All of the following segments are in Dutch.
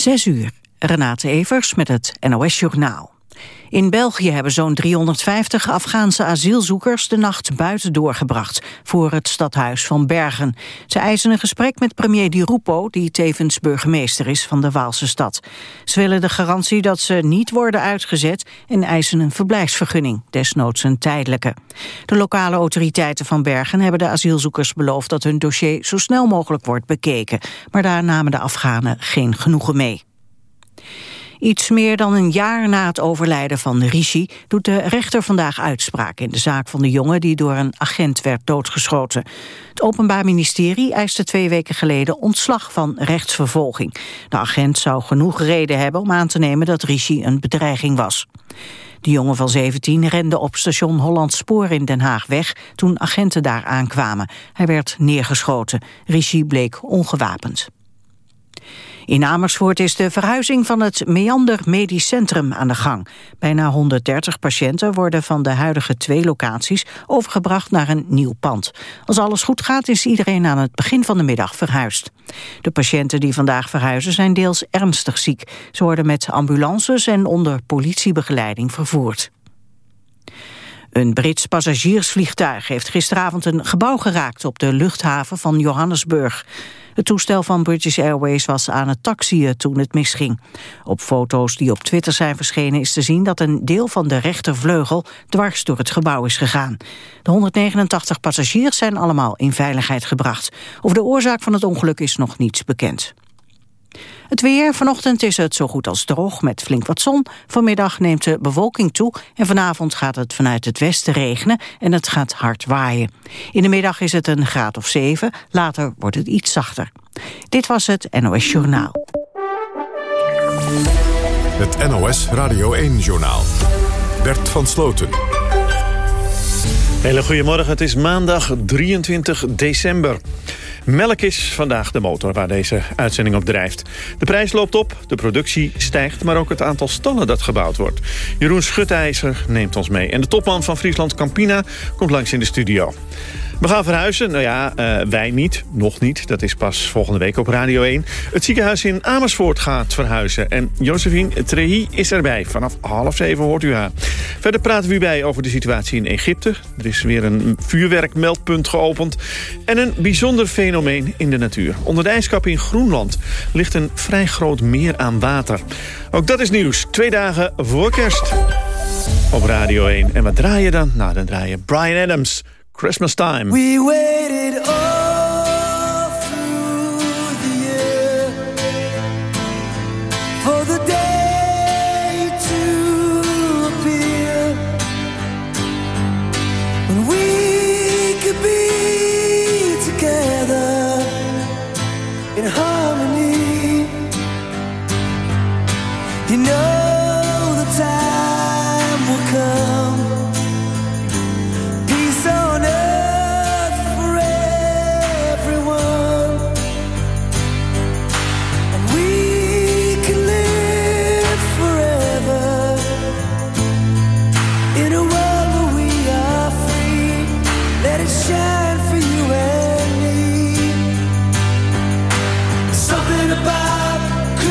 Zes uur. Renate Evers met het NOS Journaal. In België hebben zo'n 350 Afghaanse asielzoekers de nacht buiten doorgebracht voor het stadhuis van Bergen. Ze eisen een gesprek met premier Di Rupo, die tevens burgemeester is van de Waalse stad. Ze willen de garantie dat ze niet worden uitgezet en eisen een verblijfsvergunning, desnoods een tijdelijke. De lokale autoriteiten van Bergen hebben de asielzoekers beloofd dat hun dossier zo snel mogelijk wordt bekeken, maar daar namen de Afghanen geen genoegen mee. Iets meer dan een jaar na het overlijden van Rishi... doet de rechter vandaag uitspraak in de zaak van de jongen... die door een agent werd doodgeschoten. Het Openbaar Ministerie eiste twee weken geleden ontslag van rechtsvervolging. De agent zou genoeg reden hebben om aan te nemen dat Rishi een bedreiging was. De jongen van 17 rende op station Holland Spoor in Den Haag weg... toen agenten daar aankwamen. Hij werd neergeschoten. Rishi bleek ongewapend. In Amersfoort is de verhuizing van het Meander Medisch Centrum aan de gang. Bijna 130 patiënten worden van de huidige twee locaties overgebracht naar een nieuw pand. Als alles goed gaat is iedereen aan het begin van de middag verhuisd. De patiënten die vandaag verhuizen zijn deels ernstig ziek. Ze worden met ambulances en onder politiebegeleiding vervoerd. Een Brits passagiersvliegtuig heeft gisteravond een gebouw geraakt op de luchthaven van Johannesburg. Het toestel van British Airways was aan het taxiën toen het misging. Op foto's die op Twitter zijn verschenen is te zien dat een deel van de rechtervleugel dwars door het gebouw is gegaan. De 189 passagiers zijn allemaal in veiligheid gebracht. Over de oorzaak van het ongeluk is nog niets bekend. Het weer, vanochtend is het zo goed als droog met flink wat zon. Vanmiddag neemt de bewolking toe en vanavond gaat het vanuit het westen regenen en het gaat hard waaien. In de middag is het een graad of 7, later wordt het iets zachter. Dit was het NOS Journaal. Het NOS Radio 1-journaal. Bert van Sloten. Hele goedemorgen, het is maandag 23 december. Melk is vandaag de motor waar deze uitzending op drijft. De prijs loopt op, de productie stijgt, maar ook het aantal stallen dat gebouwd wordt. Jeroen Schutijzer neemt ons mee. En de topman van Friesland Campina komt langs in de studio. We gaan verhuizen. Nou ja, uh, wij niet. Nog niet. Dat is pas volgende week op Radio 1. Het ziekenhuis in Amersfoort gaat verhuizen. En Josephine Trehi is erbij. Vanaf half zeven hoort u haar. Verder praten we bij over de situatie in Egypte. Er is weer een vuurwerkmeldpunt geopend. En een bijzonder fenomeen in de natuur. Onder de ijskap in Groenland ligt een vrij groot meer aan water. Ook dat is nieuws. Twee dagen voor kerst. Op Radio 1. En wat draai je dan? Nou, dan draai je Brian Adams... Christmas time. We waited all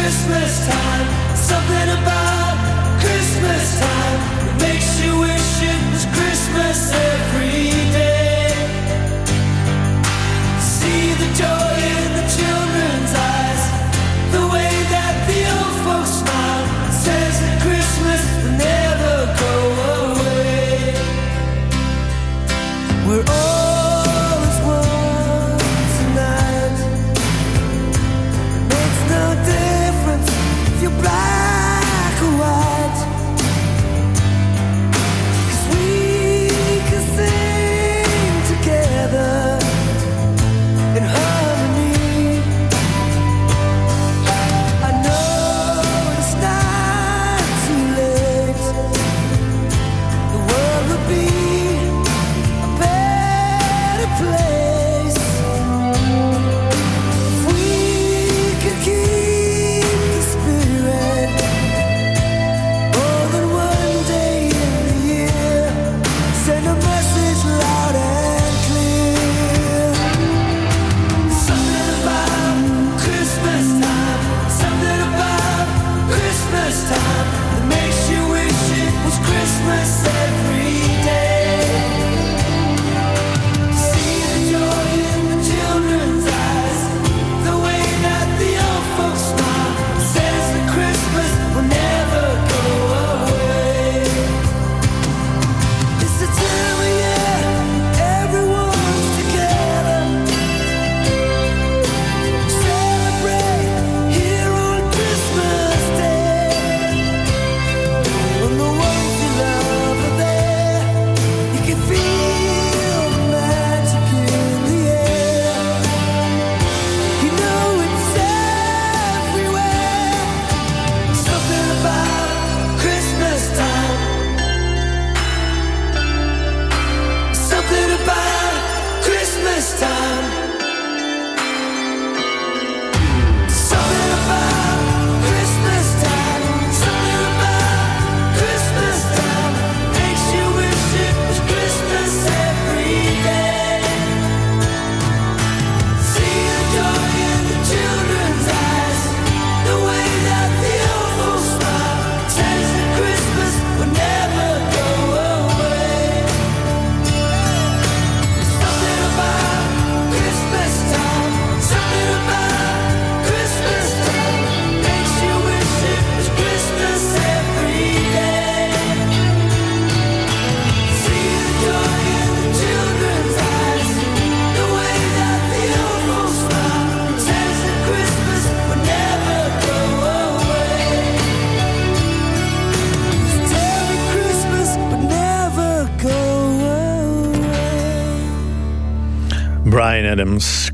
Christmas time, something about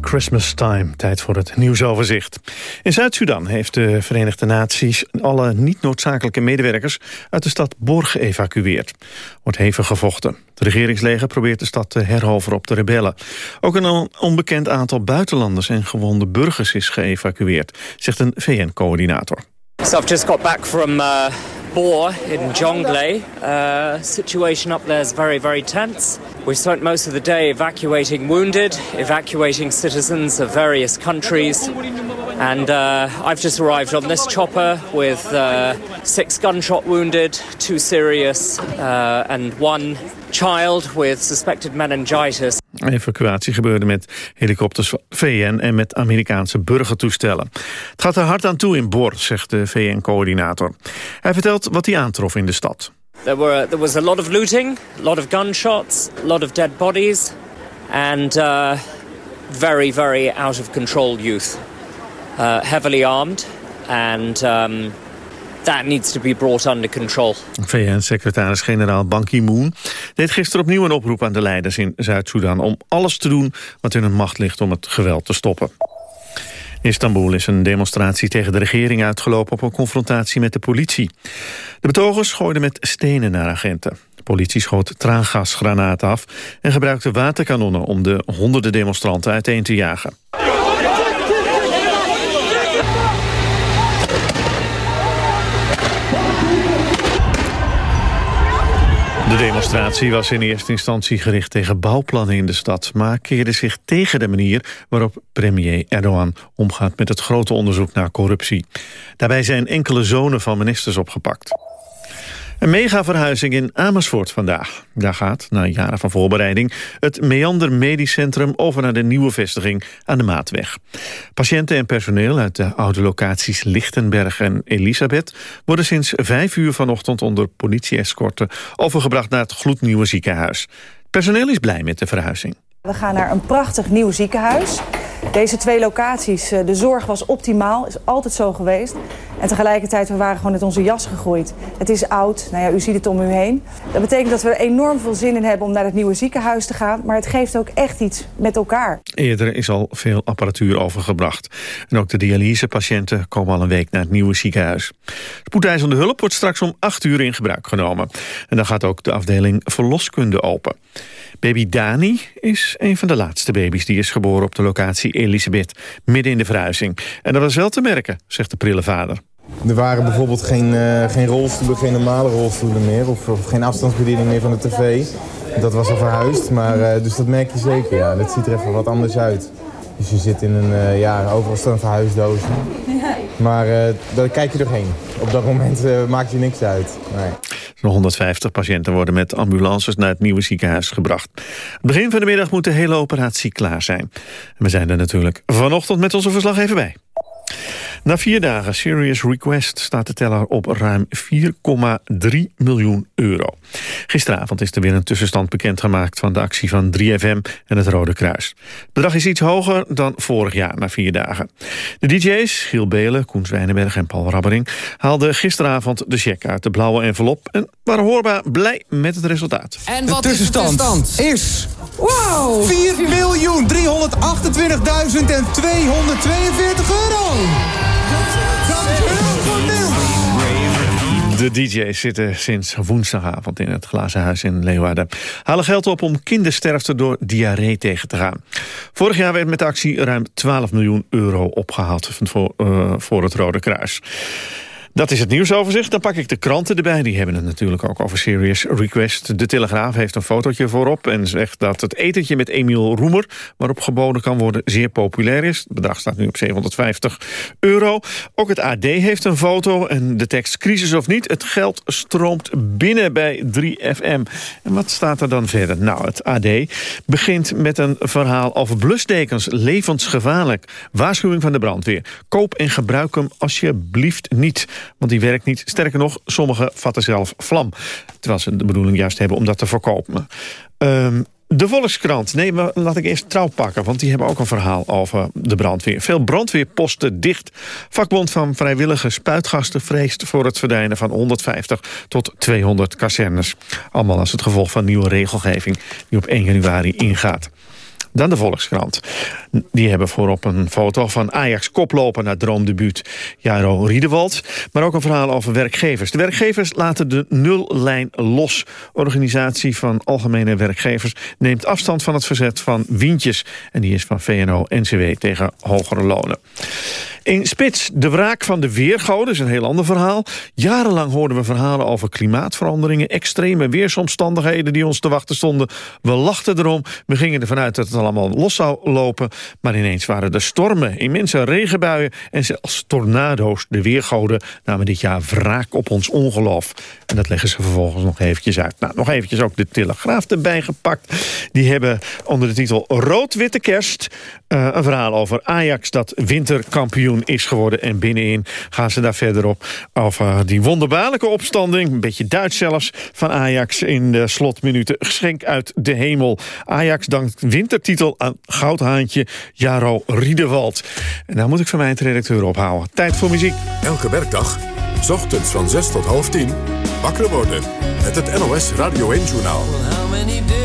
Christmas Time. Tijd voor het nieuwsoverzicht. In Zuid-Soedan heeft de Verenigde Naties alle niet noodzakelijke medewerkers uit de stad Bor geëvacueerd. Wordt hevig gevochten. Het regeringsleger probeert de stad te heroveren op de rebellen. Ook een onbekend aantal buitenlanders en gewonde burgers is geëvacueerd, zegt een VN-coördinator. So just got back from uh, Bor in Jonglei. Uh, situation up there is very, very tense. We spent most of the day evacuating wounded, evacuating citizens of various countries. And uh, I've just arrived on this chopper with uh, six gunshot wounded, two serious, uh, and one child with suspected meningitis. Evacuatie gebeurde met helikopters van VN en met Amerikaanse burgertoestellen. Het gaat er hard aan toe in Bor, zegt de VN-coördinator. Hij vertelt wat hij aantrof in de stad. There, were, there was a lot of looting, a lot of gunshots, a lot of dead bodies, and uh, very, very out of control youth. Uh, heavily armed, and um, that needs to be brought under control. VN-secretaris-generaal Ban Ki-moon deed gisteren opnieuw een oproep aan de leiders in Zuid-Soedan... om alles te doen wat in hun macht ligt om het geweld te stoppen. In Istanbul is een demonstratie tegen de regering uitgelopen op een confrontatie met de politie. De betogers gooiden met stenen naar agenten. De politie schoot traangasgranaten af en gebruikte waterkanonnen om de honderden demonstranten uiteen te jagen. De demonstratie was in eerste instantie gericht tegen bouwplannen in de stad... maar keerde zich tegen de manier waarop premier Erdogan omgaat... met het grote onderzoek naar corruptie. Daarbij zijn enkele zonen van ministers opgepakt. Een megaverhuizing in Amersfoort vandaag. Daar gaat, na jaren van voorbereiding, het Meander Medisch Centrum over naar de nieuwe vestiging aan de Maatweg. Patiënten en personeel uit de oude locaties Lichtenberg en Elisabeth worden sinds vijf uur vanochtend onder politie-escorten overgebracht naar het gloednieuwe ziekenhuis. Personeel is blij met de verhuizing. We gaan naar een prachtig nieuw ziekenhuis. Deze twee locaties, eh, de zorg was optimaal, is altijd zo geweest. En tegelijkertijd, we waren gewoon met onze jas gegroeid. Het is oud, nou ja, u ziet het om u heen. Dat betekent dat we er enorm veel zin in hebben om naar het nieuwe ziekenhuis te gaan. Maar het geeft ook echt iets met elkaar. Eerder is al veel apparatuur overgebracht. En ook de dialysepatiënten komen al een week naar het nieuwe ziekenhuis. Spoedeisende hulp wordt straks om 8 uur in gebruik genomen. En dan gaat ook de afdeling verloskunde open. Baby Dani is een van de laatste baby's die is geboren op de locatie Elisabeth, midden in de verhuizing. En dat was wel te merken, zegt de prille vader. Er waren bijvoorbeeld geen, uh, geen rolstoelen, geen normale rolstoelen meer. Of, of, geen afstandsbediening meer van de tv. Dat was al verhuisd, maar, uh, dus dat merk je zeker. Ja. Dat ziet er even wat anders uit. Dus je zit in een, uh, ja, overal staan verhuisdozen. Maar daar kijk je doorheen. Op dat moment maakt je niks uit. Nee. Zo'n 150 patiënten worden met ambulances naar het nieuwe ziekenhuis gebracht. Begin van de middag moet de hele operatie klaar zijn. We zijn er natuurlijk vanochtend met onze verslaggever bij. Na vier dagen Serious Request staat de teller op ruim 4,3 miljoen euro. Gisteravond is er weer een tussenstand bekendgemaakt van de actie van 3FM en het Rode Kruis. Het bedrag is iets hoger dan vorig jaar na vier dagen. De DJ's, Giel Belen, Koen Zwijnenberg en Paul Rabbering... haalden gisteravond de cheque uit de blauwe envelop... en waren hoorbaar blij met het resultaat. En wat de tussenstand is, is wow, 4.328.242 euro. De DJ's zitten sinds woensdagavond in het Glazen Huis in Leeuwarden. Halen geld op om kindersterfte door diarree tegen te gaan. Vorig jaar werd met de actie ruim 12 miljoen euro opgehaald voor, uh, voor het Rode Kruis. Dat is het nieuwsoverzicht. Dan pak ik de kranten erbij. Die hebben het natuurlijk ook over Serious Request. De Telegraaf heeft een fotootje voorop en zegt dat het etentje met Emiel Roemer... waarop geboden kan worden, zeer populair is. Het bedrag staat nu op 750 euro. Ook het AD heeft een foto en de tekst crisis of niet... het geld stroomt binnen bij 3FM. En wat staat er dan verder? Nou, het AD begint met een verhaal over blusdekens. Levensgevaarlijk. Waarschuwing van de brandweer. Koop en gebruik hem alsjeblieft niet want die werkt niet. Sterker nog, sommigen vatten zelf vlam. Terwijl ze de bedoeling juist hebben om dat te voorkomen. Um, de Volkskrant. Nee, maar laat ik eerst trouw pakken, want die hebben ook een verhaal over de brandweer. Veel brandweerposten dicht. Vakbond van vrijwillige spuitgasten vreest voor het verdwijnen van 150 tot 200 kazernes. Allemaal als het gevolg van nieuwe regelgeving die op 1 januari ingaat. Dan de Volkskrant. Die hebben voorop een foto van Ajax koploper naar droomdebuut Jaro Riedewald. Maar ook een verhaal over werkgevers. De werkgevers laten de nullijn los. Organisatie van Algemene Werkgevers neemt afstand van het verzet van Wientjes. En die is van VNO-NCW tegen hogere lonen. In Spits, de wraak van de weergoden, is een heel ander verhaal. Jarenlang hoorden we verhalen over klimaatveranderingen... extreme weersomstandigheden die ons te wachten stonden. We lachten erom, we gingen ervan uit dat het allemaal los zou lopen... maar ineens waren er stormen, immense regenbuien... en zelfs tornado's. De weergoden namen dit jaar wraak op ons ongeloof. En dat leggen ze vervolgens nog eventjes uit. Nou, nog eventjes ook de Telegraaf erbij gepakt. Die hebben onder de titel Rood-Witte Kerst... Uh, een verhaal over Ajax dat winterkampioen is geworden. En binnenin gaan ze daar verder op over die wonderbaarlijke opstanding. Een beetje Duits zelfs van Ajax in de slotminuten. Geschenk uit de hemel. Ajax dankt wintertitel aan goudhaantje Jaro Riedewald. En daar moet ik van mijn redacteur ophouden. Tijd voor muziek. Elke werkdag, s ochtends van 6 tot half 10, wakker worden met het NOS Radio 1-journaal. How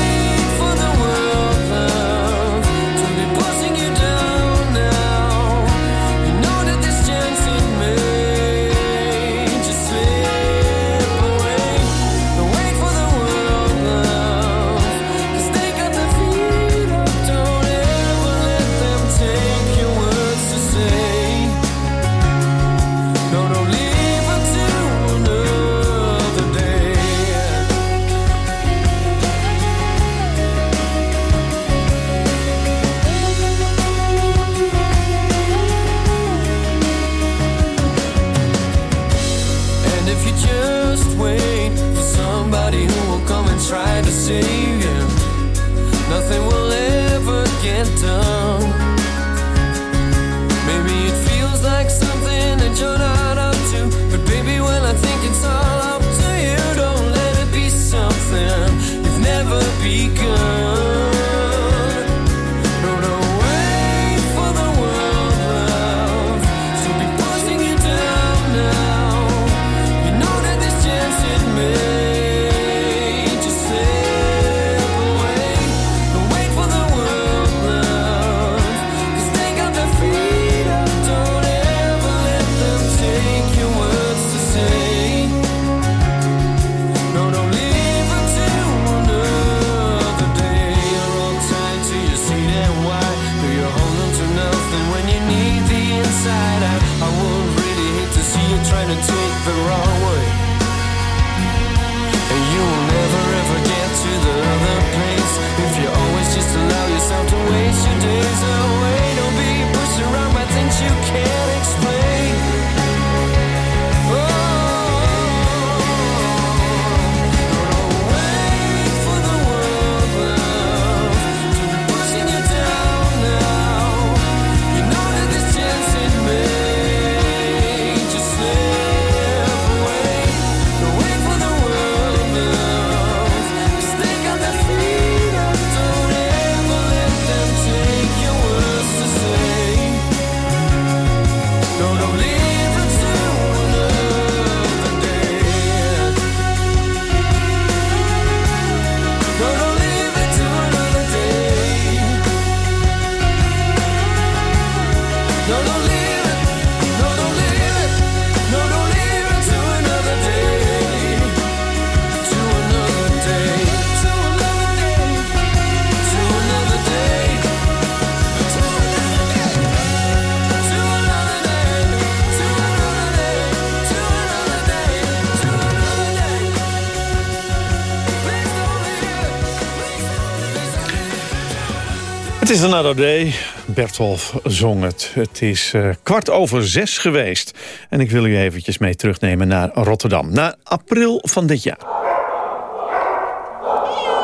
is Another Day. Bertolf zong het. Het is eh, kwart over zes geweest. En ik wil u eventjes mee terugnemen naar Rotterdam. Naar april van dit jaar.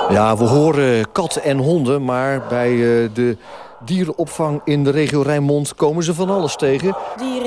Ja, we horen katten en honden, maar bij eh, de dierenopvang in de regio Rijnmond komen ze van alles tegen.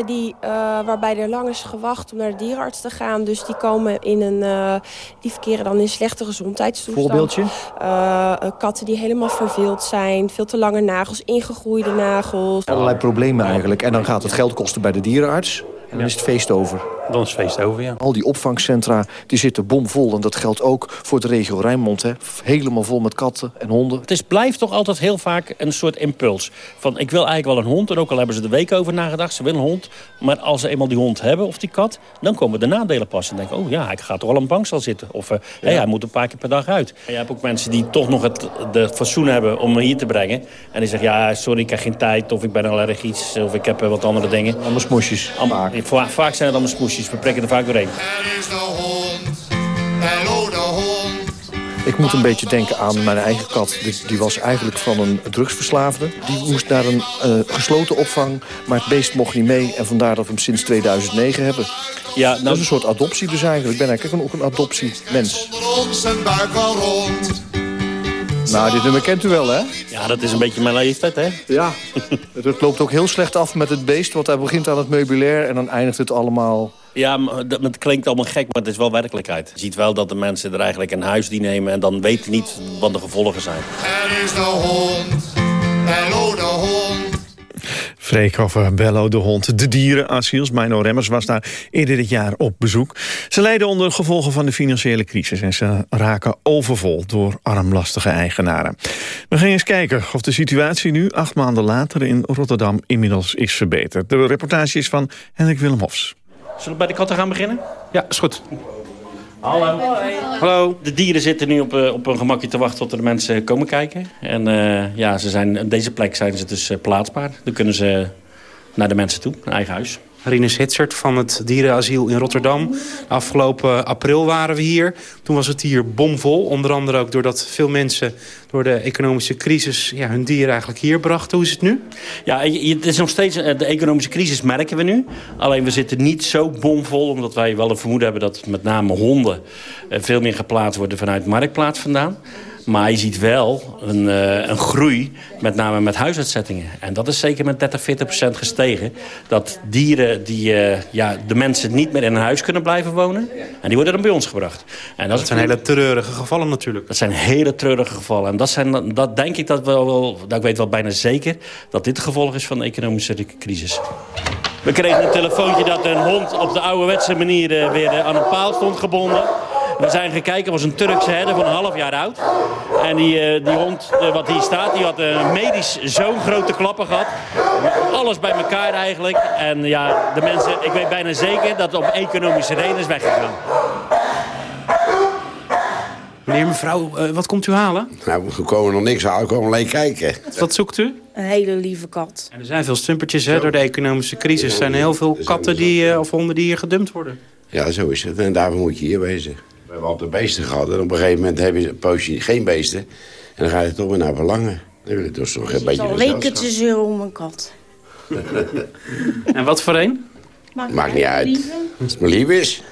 Dieren die, uh, waarbij er lang is gewacht om naar de dierenarts te gaan. Dus die, komen in een, uh, die verkeren dan in slechte gezondheidstoestand. Voorbeeldje? Uh, katten die helemaal verveeld zijn. Veel te lange nagels, ingegroeide nagels. Allerlei problemen eigenlijk. En dan gaat het geld kosten bij de dierenarts. En dan is het feest over. Dan is het feest over, ja. Al die opvangcentra die zitten bomvol. En dat geldt ook voor de regio Rijnmond. Hè. Helemaal vol met katten en honden. Het is, blijft toch altijd heel vaak een soort impuls. Van ik wil eigenlijk wel een hond. En ook al hebben ze de week over nagedacht. Ze willen een hond. Maar als ze eenmaal die hond hebben of die kat. Dan komen de nadelen pas. En denken, oh ja, ik ga toch wel een bankstel zitten. Of uh, ja. hey, hij moet een paar keer per dag uit. En je hebt ook mensen die toch nog het de fatsoen hebben om me hier te brengen. En die zeggen, ja, sorry, ik heb geen tijd. Of ik ben allergisch. Of ik heb uh, wat andere dingen. Allemaal smoesjes. Vaak. Vaak zijn het allemaal smoesjes. We prikken er vaak doorheen. Er is de hond, hallo de hond. Ik moet een beetje denken aan mijn eigen kat. Die, die was eigenlijk van een drugsverslaafde. Die moest naar een uh, gesloten opvang, maar het beest mocht niet mee. En vandaar dat we hem sinds 2009 hebben. Ja, nou... Dat is een soort adoptie dus eigenlijk. Ik ben eigenlijk ook een adoptiemens. Rond zijn buik al rond. Nou, dit nummer kent u wel, hè? Ja, dat is een beetje mijn leeftijd, hè? Ja. het loopt ook heel slecht af met het beest, want hij begint aan het meubilair... en dan eindigt het allemaal... Ja, het klinkt allemaal gek, maar het is wel werkelijkheid. Je ziet wel dat de mensen er eigenlijk een huisdier nemen... en dan weten niet wat de gevolgen zijn. Er is de hond, hallo de hond. Freek over Bello de hond. De dierenasiels, Mino Remmers was daar eerder dit jaar op bezoek. Ze lijden onder gevolgen van de financiële crisis... en ze raken overvol door armlastige eigenaren. We gaan eens kijken of de situatie nu, acht maanden later... in Rotterdam inmiddels is verbeterd. De reportage is van Hendrik Willem Hofs. Zullen we bij de katten gaan beginnen? Ja, is goed. Hallo. Hallo. De dieren zitten nu op, uh, op een gemakje te wachten tot er de mensen komen kijken. En uh, ja, ze zijn, op deze plek zijn ze dus uh, plaatsbaar. Dan kunnen ze naar de mensen toe, naar eigen huis. Rinus Hitsert van het dierenasiel in Rotterdam. Afgelopen april waren we hier. Toen was het hier bomvol. Onder andere ook doordat veel mensen door de economische crisis... Ja, hun dieren eigenlijk hier brachten. Hoe is het nu? Ja, het is nog steeds... De economische crisis merken we nu. Alleen we zitten niet zo bomvol... omdat wij wel een vermoeden hebben dat met name honden... veel meer geplaatst worden vanuit Marktplaats vandaan. Maar je ziet wel een, uh, een groei, met name met huisuitzettingen. En dat is zeker met 30, 40 procent gestegen. Dat dieren die uh, ja, de mensen niet meer in een huis kunnen blijven wonen... en die worden dan bij ons gebracht. En dat, dat zijn hele treurige gevallen natuurlijk. Dat zijn hele treurige gevallen. En dat, zijn, dat denk ik dat we wel... Dat ik weet wel bijna zeker dat dit het gevolg is van de economische crisis. We kregen een telefoontje dat een hond op de ouderwetse manier uh, weer aan een paal stond gebonden. We zijn gekeken, was een Turkse herder van een half jaar oud. En die, uh, die hond uh, wat hier staat, die had uh, medisch zo'n grote klappen gehad. Alles bij elkaar eigenlijk. En ja, de mensen, ik weet bijna zeker dat het op economische reden is weggegaan. Meneer, mevrouw, wat komt u halen? Nou, we komen nog niks halen, we komen alleen kijken. Wat zoekt u? Een hele lieve kat. En er zijn veel stumpertjes hè, door de economische crisis. Er zijn heel veel katten die, of honden die hier gedumpt worden. Ja, zo is het. En daarvoor moet je hier wezen. We hebben altijd beesten gehad. En op een gegeven moment heb je een poosje geen beesten. En dan ga je toch weer naar verlangen. Dan wil je toch een beetje al weken te zeuren om een kat. en wat voor een? Maakt, Maakt niet uit. Als het maar lief is.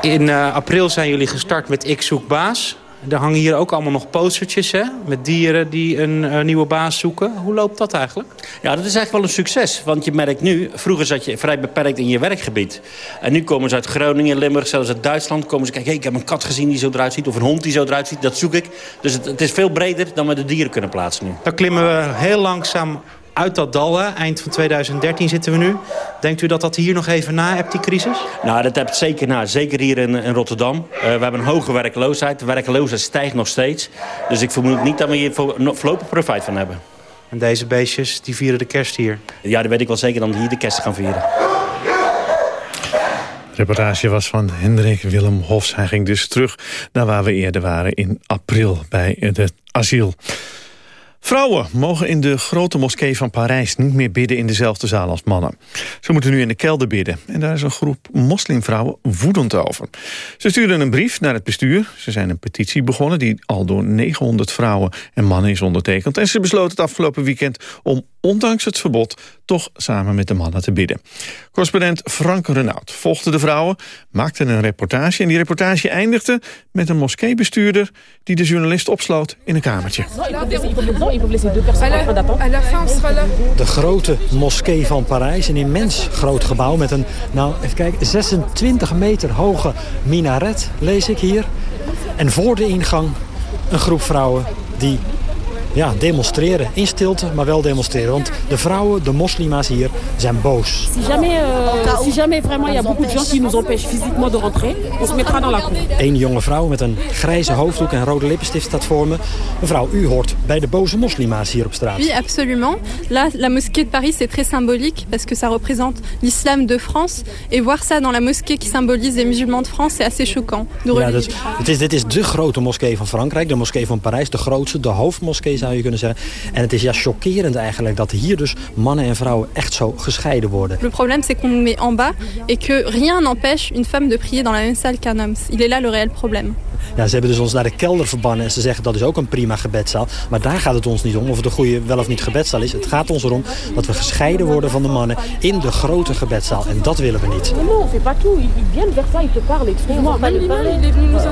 In uh, april zijn jullie gestart met Ik Zoek Baas. Er hangen hier ook allemaal nog postertjes hè? met dieren die een uh, nieuwe baas zoeken. Hoe loopt dat eigenlijk? Ja, dat is eigenlijk wel een succes. Want je merkt nu, vroeger zat je vrij beperkt in je werkgebied. En nu komen ze uit Groningen, Limburg, zelfs uit Duitsland. Komen ze kijken, hey, ik heb een kat gezien die zo eruit ziet. Of een hond die zo eruit ziet, dat zoek ik. Dus het, het is veel breder dan we de dieren kunnen plaatsen nu. Dan klimmen we heel langzaam uit dat dal. Hè? Eind van 2013 zitten we nu. Denkt u dat dat hier nog even na hebt, die crisis? Nou, dat hebt zeker na. Zeker hier in, in Rotterdam. Uh, we hebben een hoge werkloosheid. De werkloosheid stijgt nog steeds. Dus ik vermoed niet dat we hier voorlopig profijt van hebben. En deze beestjes, die vieren de kerst hier? Ja, dat weet ik wel zeker dat we hier de kerst gaan vieren. De reportage was van Hendrik Willem Hofs. Hij ging dus terug naar waar we eerder waren in april bij het asiel. Vrouwen mogen in de grote moskee van Parijs niet meer bidden in dezelfde zaal als mannen. Ze moeten nu in de kelder bidden en daar is een groep moslimvrouwen woedend over. Ze stuurden een brief naar het bestuur. Ze zijn een petitie begonnen die al door 900 vrouwen en mannen is ondertekend. En ze besloten het afgelopen weekend om ondanks het verbod toch samen met de mannen te bidden. Correspondent Frank Renaud volgde de vrouwen, maakte een reportage... en die reportage eindigde met een moskeebestuurder... die de journalist opsloot in een kamertje. De grote moskee van Parijs, een immens groot gebouw... met een, nou, even kijken, 26 meter hoge minaret, lees ik hier. En voor de ingang een groep vrouwen die ja, demonstreren. In stilte, maar wel demonstreren. Want de vrouwen, de moslima's hier, zijn boos. Si jamais, euh, si jamais vraiment il y a beaucoup de gens qui nous empêchent physiquement de rentrer, on se mettra dans la cour. Eén jonge vrouw met een grijze hoofddoek en rode lippenstift staat voor me. Mevrouw, u hoort bij de boze moslima's hier op straat. Oui, absolument. Là, la mosquée de Paris, c'est très symbolique parce que ça représente l'islam de France. Et voir ça dans la mosquée qui symbolise les musulmans de France, c'est assez choquant. De Ja, religie. dat, het is, dit is de grote moskee van Frankrijk. De moskee van Parijs, de grootste, de hoofdmoskee zou je kunnen zeggen. En het is ja chockerend eigenlijk dat hier dus mannen en vrouwen echt zo gescheiden worden. Le problème, c'est qu'on nous met en bas et que rien n'empêche une femme de prier dans la même salle qu'un homme. Il est là le réel problème. Ja, ze hebben dus ons naar de kelder verbannen en ze zeggen dat is ook een prima gebedzaal. Maar daar gaat het ons niet om of het een goede wel of niet gebedzaal is. Het gaat ons erom dat we gescheiden worden van de mannen in de grote gebedzaal. En dat willen we niet.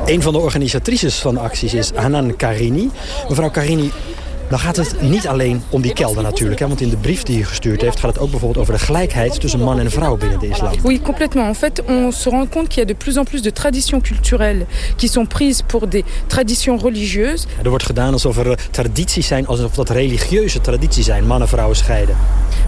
Een van de organisatrices van de acties is Hanan Karini. Mevrouw Karini, dan gaat het niet alleen om die kelder natuurlijk. Hè? Want in de brief die u gestuurd heeft gaat het ook bijvoorbeeld over de gelijkheid tussen man en vrouw binnen de islam. Oui, complètement. En fait, on se rend compte qu'il y a de plus en plus de traditions culturelles qui sont prises pour des traditions religieuses. Er wordt gedaan alsof er eh, tradities zijn, alsof dat religieuze tradities zijn. Mannen en vrouwen scheiden.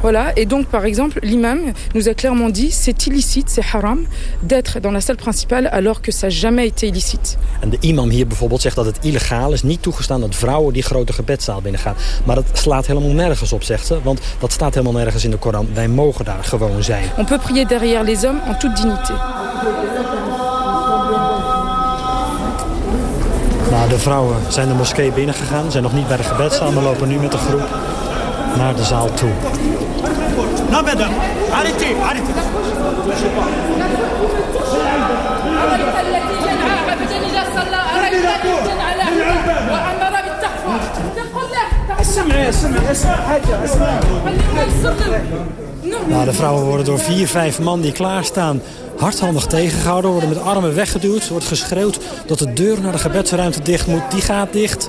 Voilà. Et donc, par exemple, l'imam nous a clairement dit c'est illicite, c'est haram d'être dans la salle principale alors que ça n'a jamais été illicite. En de imam hier bijvoorbeeld zegt dat het illegaal is, niet toegestaan dat vrouwen die grote gebedszaal binnengaan. Maar dat slaat helemaal nergens op, zegt ze. Want dat staat helemaal nergens in de Koran. Wij mogen daar gewoon zijn. On peut prier derrière les hommes en toute dignité. Nou, de vrouwen zijn de moskee binnengegaan, zijn nog niet bij de gebedszaal, maar lopen nu met de groep naar de zaal toe. Non, madame, arrêtez, arrêtez. Nou, de vrouwen worden door vier, vijf man die klaarstaan hardhandig tegengehouden. Worden met armen weggeduwd. Wordt geschreeuwd dat de deur naar de gebedsruimte dicht moet. Die gaat dicht.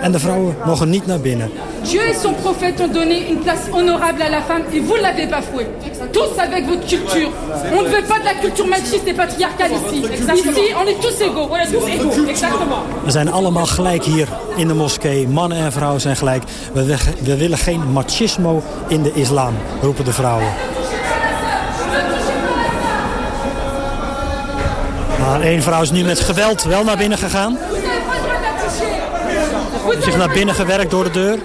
En de vrouwen mogen niet naar binnen. Dieu et son prophète ont donné une place honorable à la femme et vous l'avez bafouée. Tous avec votre culture. On ne veut pas de la culture machiste et patriarcale ici. Ici, on est tous égaux. Voilà, tous égaux. Exactement. We zijn allemaal gelijk hier in de moskee. Mannen en vrouwen zijn gelijk. We, we, we willen geen machismo in de islam, roepen de vrouwen. Maar één vrouw is nu met geweld wel naar binnen gegaan. Zich naar binnen gewerkt door de deur.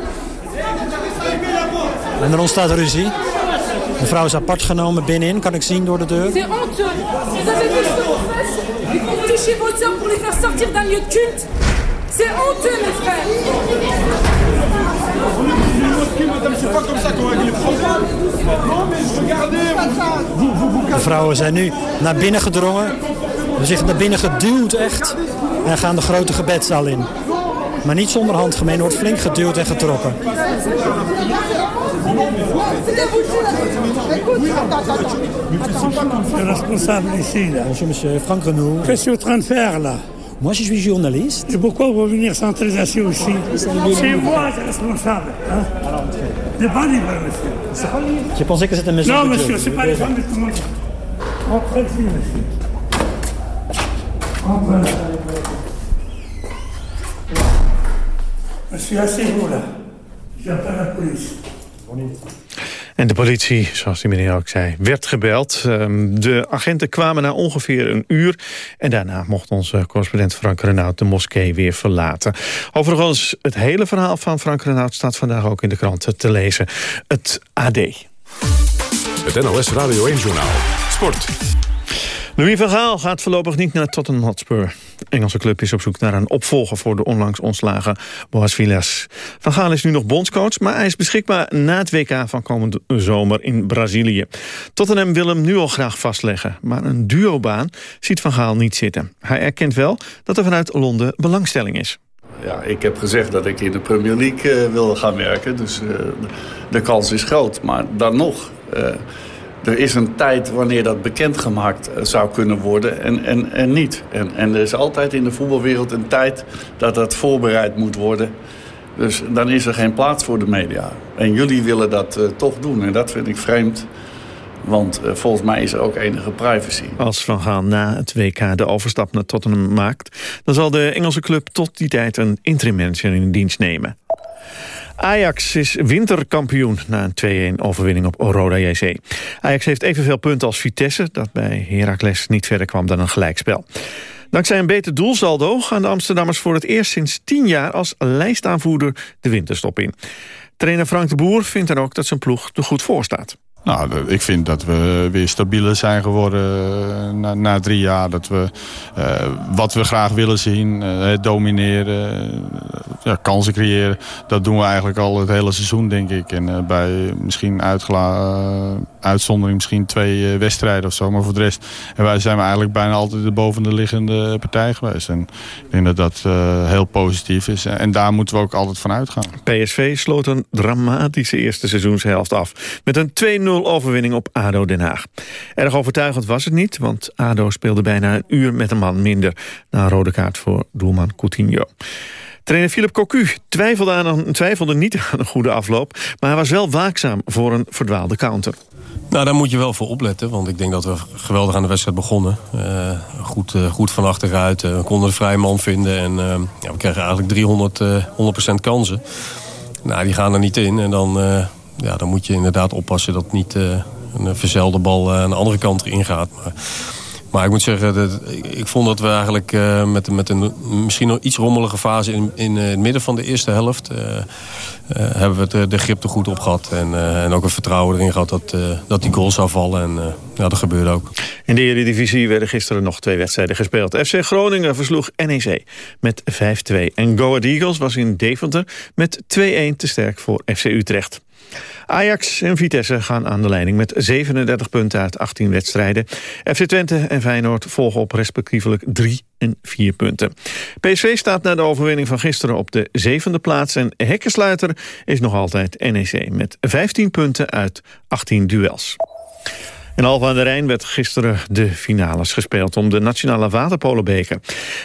En er ontstaat ruzie. De vrouw is apart genomen binnenin, kan ik zien door de deur. C'est honteux. Vous avez vu ce qu'on fait Ils vont toucher vos hommes pour les faire sortir d'un lieu de culte. C'est honteux, mes frères. Vous, vous, vous, De vrouwen zijn nu naar binnen gedrongen. Zich naar binnen geduwd echt. En gaan de grote gebedszaal in. Maar niet zonder handgemeen, wordt flink geduwd en getrokken. Bonjour monsieur Franck Renaud. Qu'est-ce que tu es en train de faire, là Moi je suis journaliste. Et pourquoi vous venir s'intéresser ici C'est moi le responsable. Hein C'est pas libre, monsieur. J'ai pensé que c'était maison Non, monsieur, c'est pas les femmes de tout le monde. Entrez ici, monsieur. Entrez. Monsieur, asseyez-vous, là. J'appelle la police. En de politie, zoals die meneer ook zei, werd gebeld. Ehm, De agenten kwamen na ongeveer een uur. En daarna mocht onze correspondent Frank Renaud de moskee weer verlaten. Overigens, het hele verhaal van Frank Renaud staat vandaag ook in de kranten te lezen. Het AD. Het NOS Radio 1-journaal. Sport. Louis van Gaal gaat voorlopig niet naar Tottenham Hotspur. De Engelse club is op zoek naar een opvolger voor de onlangs ontslagen Boas Villas. Van Gaal is nu nog bondscoach, maar hij is beschikbaar na het WK van komende zomer in Brazilië. Tottenham wil hem nu al graag vastleggen, maar een duobaan ziet Van Gaal niet zitten. Hij erkent wel dat er vanuit Londen belangstelling is. Ja, ik heb gezegd dat ik in de Premier League uh, wil gaan werken. Dus uh, de kans is groot. Maar dan nog, uh, er is een tijd wanneer dat bekendgemaakt zou kunnen worden en, en, en niet. En, en er is altijd in de voetbalwereld een tijd dat dat voorbereid moet worden. Dus dan is er geen plaats voor de media. En jullie willen dat toch doen en dat vind ik vreemd. Want uh, volgens mij is er ook enige privacy. Als Van Gaal na het WK de overstap naar Tottenham maakt... dan zal de Engelse club tot die tijd een interim-manager in dienst nemen. Ajax is winterkampioen na een 2-1 overwinning op Roda JC. Ajax heeft evenveel punten als Vitesse... dat bij Heracles niet verder kwam dan een gelijkspel. Dankzij een beter doelsaldo gaan de Amsterdammers voor het eerst sinds 10 jaar... als lijstaanvoerder de winterstop in. Trainer Frank de Boer vindt dan ook dat zijn ploeg er goed voor staat. Nou, ik vind dat we weer stabieler zijn geworden na, na drie jaar. Dat we uh, wat we graag willen zien, uh, domineren, ja, kansen creëren. Dat doen we eigenlijk al het hele seizoen, denk ik. En bij misschien uitzondering misschien twee wedstrijden of zo. Maar voor de rest en wij zijn we eigenlijk bijna altijd de bovende liggende partij geweest. En ik denk dat dat heel positief is. En daar moeten we ook altijd van uitgaan. PSV sloot een dramatische eerste seizoenshelft af. Met een 2-0 overwinning op ADO Den Haag. Erg overtuigend was het niet, want ADO speelde bijna een uur met een man minder... na een rode kaart voor doelman Coutinho. Trainer Philip Cocu twijfelde, aan, twijfelde niet aan een goede afloop... maar hij was wel waakzaam voor een verdwaalde counter. Nou, daar moet je wel voor opletten. Want ik denk dat we geweldig aan de wedstrijd begonnen. Uh, goed, uh, goed van achteruit. Uh, we konden de vrije man vinden. En ja, we kregen eigenlijk 300 100% kansen. Nou, die gaan er niet in. En dan ja, dan moet je inderdaad oppassen dat niet uh, een verzelde bal aan de andere kant erin gaat. Maar, maar ik moet zeggen, dat, ik vond dat we eigenlijk uh, met, met een misschien nog iets rommelige fase in, in het midden van de eerste helft... hebben we de, de grip er goed op gehad. En, en ook het vertrouwen erin gehad dat, dat die goal zou vallen. En ja, dat gebeurde ook. In de Eredivisie werden gisteren nog twee wedstrijden gespeeld. FC Groningen versloeg NEC met 5-2. En Go Ahead Eagles was in Deventer met 2-1 te sterk voor FC Utrecht. Ajax en Vitesse gaan aan de leiding met 37 punten uit 18 wedstrijden. FC Twente en Feyenoord volgen op respectievelijk 3 en 4 punten. PSV staat na de overwinning van gisteren op de zevende plaats... en hekkensluiter is nog altijd NEC met 15 punten uit 18 duels. In Alphen aan de Rijn werd gisteren de finales gespeeld om de Nationale Waterpolenbeker.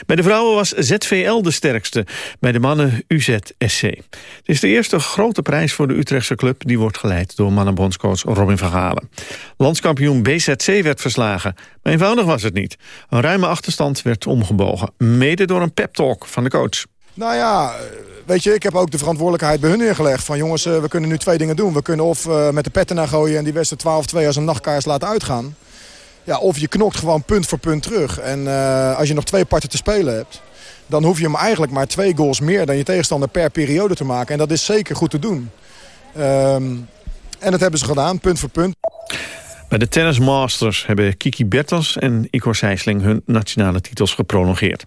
Bij de vrouwen was ZVL de sterkste, bij de mannen UZSC. Het is de eerste grote prijs voor de Utrechtse club... die wordt geleid door mannenbondscoach Robin van Galen. Landskampioen BZC werd verslagen, maar eenvoudig was het niet. Een ruime achterstand werd omgebogen, mede door een pep-talk van de coach. Nou ja, weet je, ik heb ook de verantwoordelijkheid bij hun neergelegd. Van jongens, we kunnen nu twee dingen doen. We kunnen of uh, met de petten naar gooien en die wedstrijd 12-2 als een nachtkaars laten uitgaan. Ja, of je knokt gewoon punt voor punt terug. En uh, als je nog twee parten te spelen hebt... dan hoef je hem eigenlijk maar twee goals meer dan je tegenstander per periode te maken. En dat is zeker goed te doen. Um, en dat hebben ze gedaan, punt voor punt. Bij de Tennis Masters hebben Kiki Bertens en Igor Sijsling hun nationale titels geprolongeerd.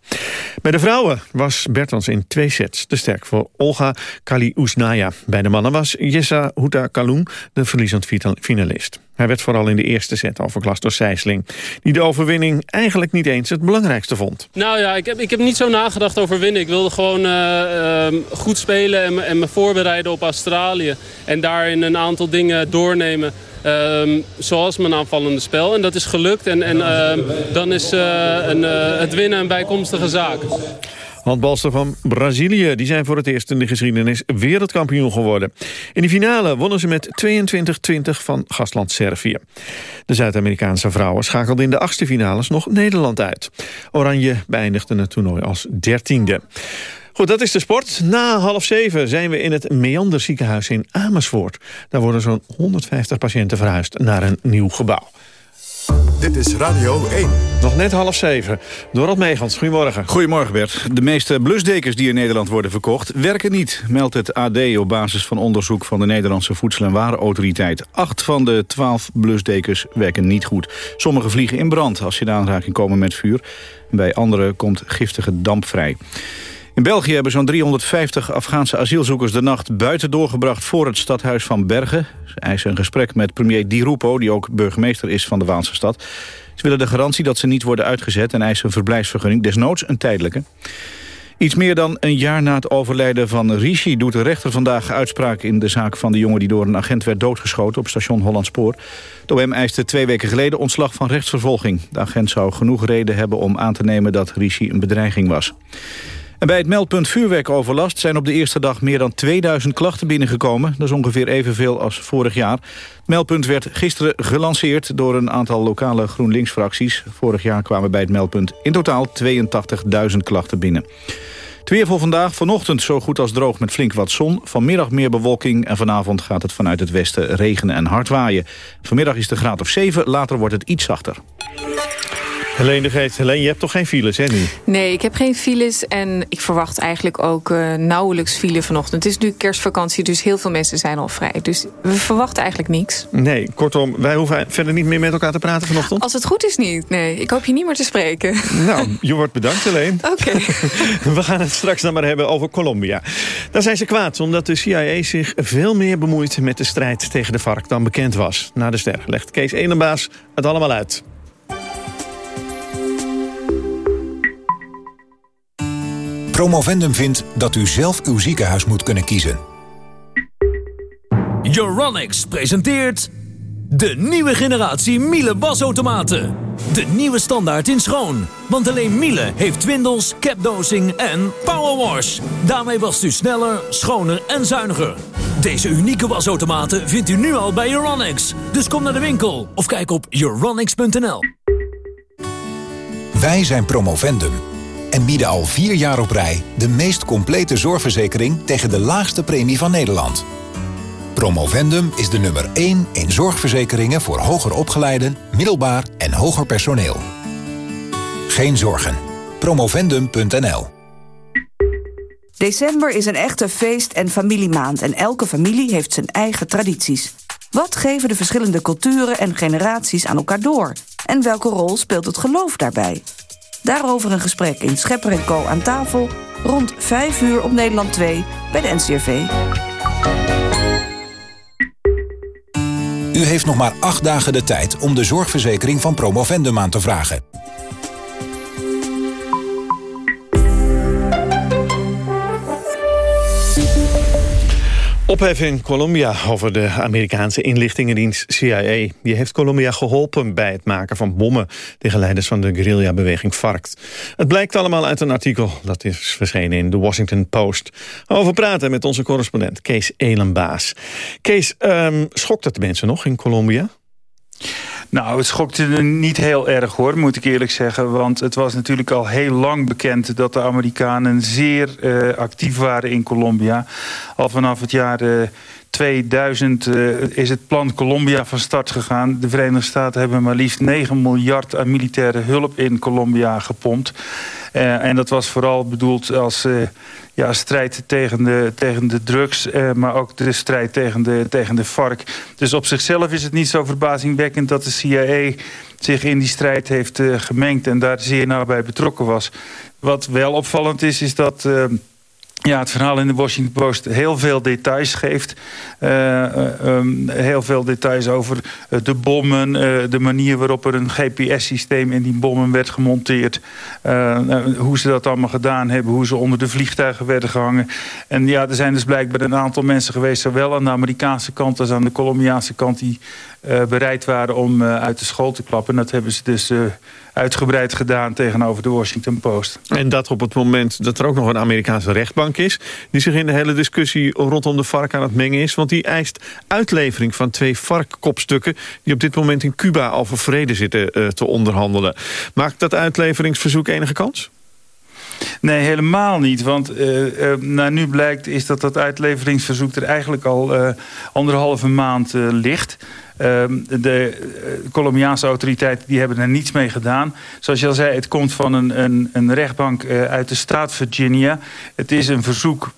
Bij de vrouwen was Bertens in twee sets te sterk voor Olga Kaliusnaya. Bij de mannen was Jessa Huta Kalum de verliezend finalist. Hij werd vooral in de eerste set overklast door Sijsling... die de overwinning eigenlijk niet eens het belangrijkste vond. Nou ja, ik heb, ik heb niet zo nagedacht over winnen. Ik wilde gewoon uh, uh, goed spelen en, en me voorbereiden op Australië. En daarin een aantal dingen doornemen... Um, zoals mijn aanvallende spel. En dat is gelukt. En, en uh, dan is uh, een, uh, het winnen een bijkomstige zaak. Handbalster van Brazilië die zijn voor het eerst in de geschiedenis wereldkampioen geworden. In de finale wonnen ze met 22-20 van gastland Servië. De Zuid-Amerikaanse vrouwen schakelden in de achtste finales nog Nederland uit. Oranje beëindigde het toernooi als dertiende. Goed, dat is de sport. Na half zeven zijn we in het Meander ziekenhuis in Amersfoort. Daar worden zo'n 150 patiënten verhuisd naar een nieuw gebouw. Dit is Radio 1. Nog net half zeven. Dorot Meegans, goedemorgen. Goedemorgen Bert. De meeste blusdekens die in Nederland worden verkocht werken niet, meldt het AD op basis van onderzoek van de Nederlandse Voedsel- en Warenautoriteit. Acht van de twaalf blusdekens werken niet goed. Sommige vliegen in brand als ze in aanraking komen met vuur. Bij andere komt giftige damp vrij. In België hebben zo'n 350 Afghaanse asielzoekers de nacht buiten doorgebracht voor het stadhuis van Bergen. Ze eisen een gesprek met premier Di Rupo, die ook burgemeester is van de Waalse stad. Ze willen de garantie dat ze niet worden uitgezet en eisen een verblijfsvergunning, desnoods een tijdelijke. Iets meer dan een jaar na het overlijden van Rishi doet de rechter vandaag uitspraak in de zaak van de jongen die door een agent werd doodgeschoten op station Hollandspoor. De OM eiste twee weken geleden ontslag van rechtsvervolging. De agent zou genoeg reden hebben om aan te nemen dat Rishi een bedreiging was. En bij het meldpunt vuurwerkoverlast zijn op de eerste dag meer dan 2000 klachten binnengekomen. Dat is ongeveer evenveel als vorig jaar. Het meldpunt werd gisteren gelanceerd door een aantal lokale GroenLinks-fracties. Vorig jaar kwamen bij het meldpunt in totaal 82.000 klachten binnen. Het weer voor vandaag, vanochtend zo goed als droog met flink wat zon. Vanmiddag meer bewolking en vanavond gaat het vanuit het westen regenen en hard waaien. Vanmiddag is de graad of 7, later wordt het iets zachter. Helene de Geest, Helene, je hebt toch geen files, hè, nu? Nee, ik heb geen files en ik verwacht eigenlijk ook uh, nauwelijks file vanochtend. Het is nu kerstvakantie, dus heel veel mensen zijn al vrij. Dus we verwachten eigenlijk niks. Nee, kortom, wij hoeven verder niet meer met elkaar te praten vanochtend? Als het goed is niet, nee. Ik hoop je niet meer te spreken. Nou, je wordt bedankt, Helene. Oké. we gaan het straks dan maar hebben over Colombia. Daar zijn ze kwaad, omdat de CIA zich veel meer bemoeit met de strijd tegen de vark dan bekend was. Na de ster legt Kees Elenbaas het allemaal uit. Promovendum vindt dat u zelf uw ziekenhuis moet kunnen kiezen. Euronics presenteert... de nieuwe generatie Miele wasautomaten. De nieuwe standaard in schoon. Want alleen Miele heeft twindels, capdosing en powerwash. Daarmee wast u sneller, schoner en zuiniger. Deze unieke wasautomaten vindt u nu al bij Euronics. Dus kom naar de winkel of kijk op euronics.nl. Wij zijn Promovendum en bieden al vier jaar op rij de meest complete zorgverzekering tegen de laagste premie van Nederland. Promovendum is de nummer 1 in zorgverzekeringen voor hoger opgeleiden, middelbaar en hoger personeel. Geen zorgen. Promovendum.nl December is een echte feest- en familiemaand en elke familie heeft zijn eigen tradities. Wat geven de verschillende culturen en generaties aan elkaar door? En welke rol speelt het geloof daarbij? Daarover een gesprek in Schepper Co. aan tafel... rond 5 uur op Nederland 2 bij de NCRV. U heeft nog maar acht dagen de tijd om de zorgverzekering van Promovendum aan te vragen. Ophef in Colombia over de Amerikaanse inlichtingendienst CIA. Die heeft Colombia geholpen bij het maken van bommen... tegen leiders van de guerrillabeweging FARC. Het blijkt allemaal uit een artikel dat is verschenen in de Washington Post. Over praten met onze correspondent Kees Elenbaas. Kees, um, schokt het de mensen nog in Colombia? Nou, het schokte niet heel erg hoor, moet ik eerlijk zeggen. Want het was natuurlijk al heel lang bekend dat de Amerikanen zeer uh, actief waren in Colombia. Al vanaf het jaar uh, 2000 uh, is het plan Colombia van start gegaan. De Verenigde Staten hebben maar liefst 9 miljard aan militaire hulp in Colombia gepompt. En dat was vooral bedoeld als ja, strijd tegen de, tegen de drugs... Uh, maar ook de strijd tegen de, tegen de FARC. Dus op zichzelf is het niet zo verbazingwekkend... dat de CIA zich in die strijd heeft gemengd... en daar zeer nauw bij betrokken was. Wat wel opvallend is, is dat ja, het verhaal in de Washington Post heel veel details geeft. Uh, um, heel veel details over uh, de bommen, de manier waarop er een GPS-systeem in die bommen werd gemonteerd. hoe ze dat allemaal gedaan hebben, hoe ze onder de vliegtuigen werden gehangen. En ja, er zijn dus blijkbaar een aantal mensen geweest, zowel aan de Amerikaanse kant als aan de Colombiaanse kant, die bereid waren om uit de school te klappen. En dat hebben ze dus uitgebreid gedaan tegenover de Washington Post. En dat op het moment dat er ook nog een Amerikaanse rechtbank is... die zich in de hele discussie rondom de vark aan het mengen is. Want die eist uitlevering van twee varkkopstukken... die op dit moment in Cuba al voor vrede zitten te onderhandelen. Maakt dat uitleveringsverzoek enige kans? Nee, helemaal niet. Want uh, uh, naar nu blijkt is dat dat uitleveringsverzoek er eigenlijk al uh, anderhalve maand ligt. Ehm, de uh, Colombiaanse autoriteiten die hebben er niets mee gedaan. Zoals je al zei, het komt van een, een, een rechtbank uh, uit de staat Virginia. Het is een verzoek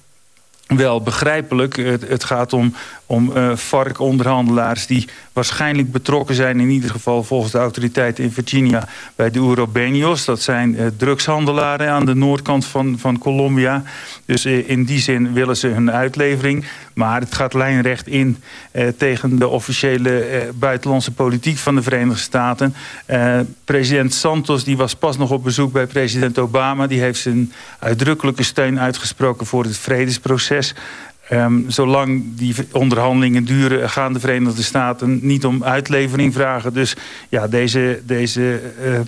wel begrijpelijk. Het, gaat om, om uh, varkonderhandelaars die waarschijnlijk betrokken zijn... in ieder geval volgens de autoriteiten in Virginia bij de Urobeños. Dat zijn uh, drugshandelaren aan de noordkant van, van Colombia. Dus uh, in die zin willen ze hun uitlevering. Maar het gaat lijnrecht in tegen de officiële buitenlandse politiek van de Verenigde Staten. president Santos die was pas nog op bezoek bij president Obama. Die heeft zijn uitdrukkelijke steun uitgesproken voor het vredesproces. Um, zolang die onderhandelingen duren... gaan de Verenigde Staten niet om uitlevering vragen. Dus ja, deze, deze uh,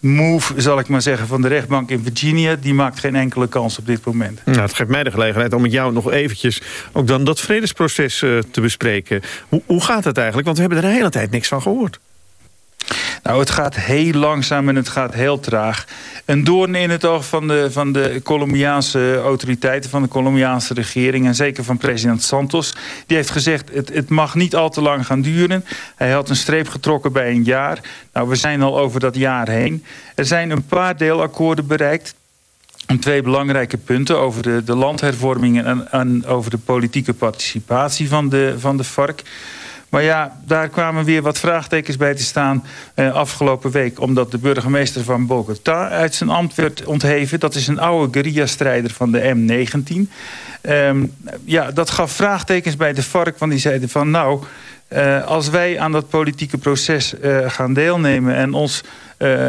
move, zal ik maar zeggen, van de rechtbank in Virginia... die maakt geen enkele kans op dit moment. Nou, het geeft mij de gelegenheid om met jou nog eventjes... ook dan dat vredesproces uh, te bespreken. Hoe, hoe gaat het eigenlijk? Want we hebben er de hele tijd niks van gehoord. Nou, het gaat heel langzaam en het gaat heel traag. Een doorn in het oog van de, van de Colombiaanse autoriteiten... van de Colombiaanse regering en zeker van president Santos. Die heeft gezegd, het, het mag niet al te lang gaan duren. Hij had een streep getrokken bij een jaar. Nou, we zijn al over dat jaar heen. Er zijn een paar deelakkoorden bereikt twee belangrijke punten over de, de landhervorming en, en over de politieke participatie van de, van de FARC. Maar ja, daar kwamen weer wat vraagtekens bij te staan eh, afgelopen week. Omdat de burgemeester van Bogota uit zijn ambt werd ontheven. Dat is een oude guerrilla-strijder van de M19. Um, ja, dat gaf vraagtekens bij de FARC. Want die zeiden van nou, uh, als wij aan dat politieke proces uh, gaan deelnemen... en ons uh,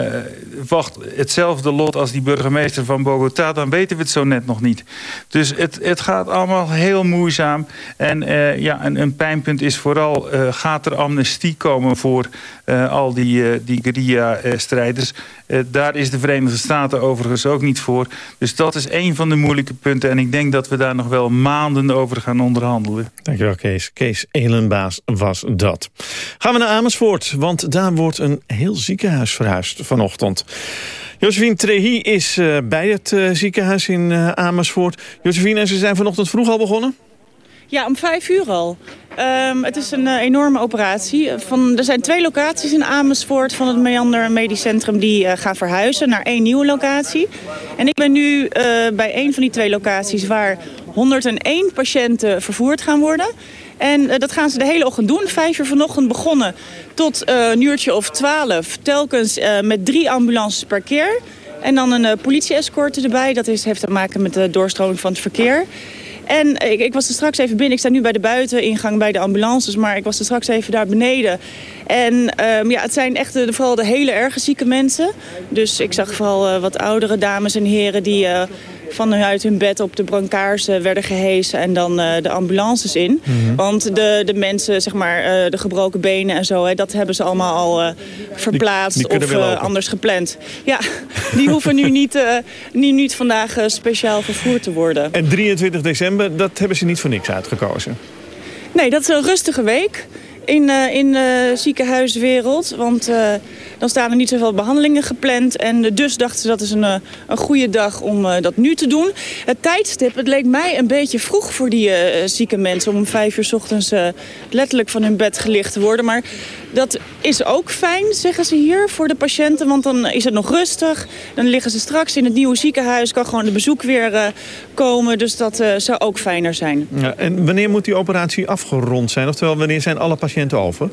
wacht hetzelfde lot als die burgemeester van Bogota... dan weten we het zo net nog niet. Dus het, het gaat allemaal heel moeizaam. En ja, een, een pijnpunt is vooral... Gaat er amnestie komen voor al die, die guerrilla-strijders? daar is de Verenigde Staten overigens ook niet voor. Dus dat is een van de moeilijke punten. En ik denk dat we daar nog wel maanden over gaan onderhandelen. Dankjewel, Kees. Kees Elenbaas was dat. Gaan we naar Amersfoort, want daar wordt een heel ziekenhuis verhuisd vanochtend. Josephine Trehi is uh, bij het uh, ziekenhuis in uh, Amersfoort. Josephine, en ze zijn vanochtend vroeg al begonnen? Ja, om vijf uur al. Um, het is een enorme operatie. Van, er zijn twee locaties in Amersfoort van het Meander Medisch Centrum... die gaan verhuizen naar één nieuwe locatie. En ik ben nu bij één van die twee locaties... waar 101 patiënten vervoerd gaan worden... En uh, dat gaan ze de hele ochtend doen. Vijf uur vanochtend begonnen tot uh, een uurtje of twaalf. Telkens uh, met drie ambulances per keer. En dan een politie-escorte erbij. Dat heeft te maken met de doorstroming van het verkeer. En ik, ik, was er straks even binnen. Ik sta nu bij de buiteningang bij de ambulances. Maar ik was er straks even daar beneden. En um, ja, het zijn echt vooral de hele erge zieke mensen. Dus ik zag vooral wat oudere dames en heren die... vanuit hun bed op de brancards werden gehesen en dan uh, de ambulances in. Mm -hmm. Want de, de mensen, zeg maar, uh, de gebroken benen en zo, hè, dat hebben ze allemaal al verplaatst die, die of anders gepland. Ja, die hoeven nu niet, nu niet vandaag speciaal vervoerd te worden. En 23 december, dat hebben ze niet voor niks uitgekozen? Nee, dat is een rustige week in, uh, in de ziekenhuiswereld. Want uh, dan staan er niet zoveel behandelingen gepland. En dus dachten ze dat is een, een goede dag om dat nu te doen. Het tijdstip, het leek mij een beetje vroeg voor die zieke mensen... om om vijf uur s ochtends letterlijk van hun bed gelicht te worden. Maar dat is ook fijn, zeggen ze hier, voor de patiënten. Want dan is het nog rustig. Dan liggen ze straks in het nieuwe ziekenhuis. Kan gewoon de bezoek weer komen. Dus dat zou ook fijner zijn. Ja, en wanneer moet die operatie afgerond zijn? Oftewel, wanneer zijn alle patiënten over?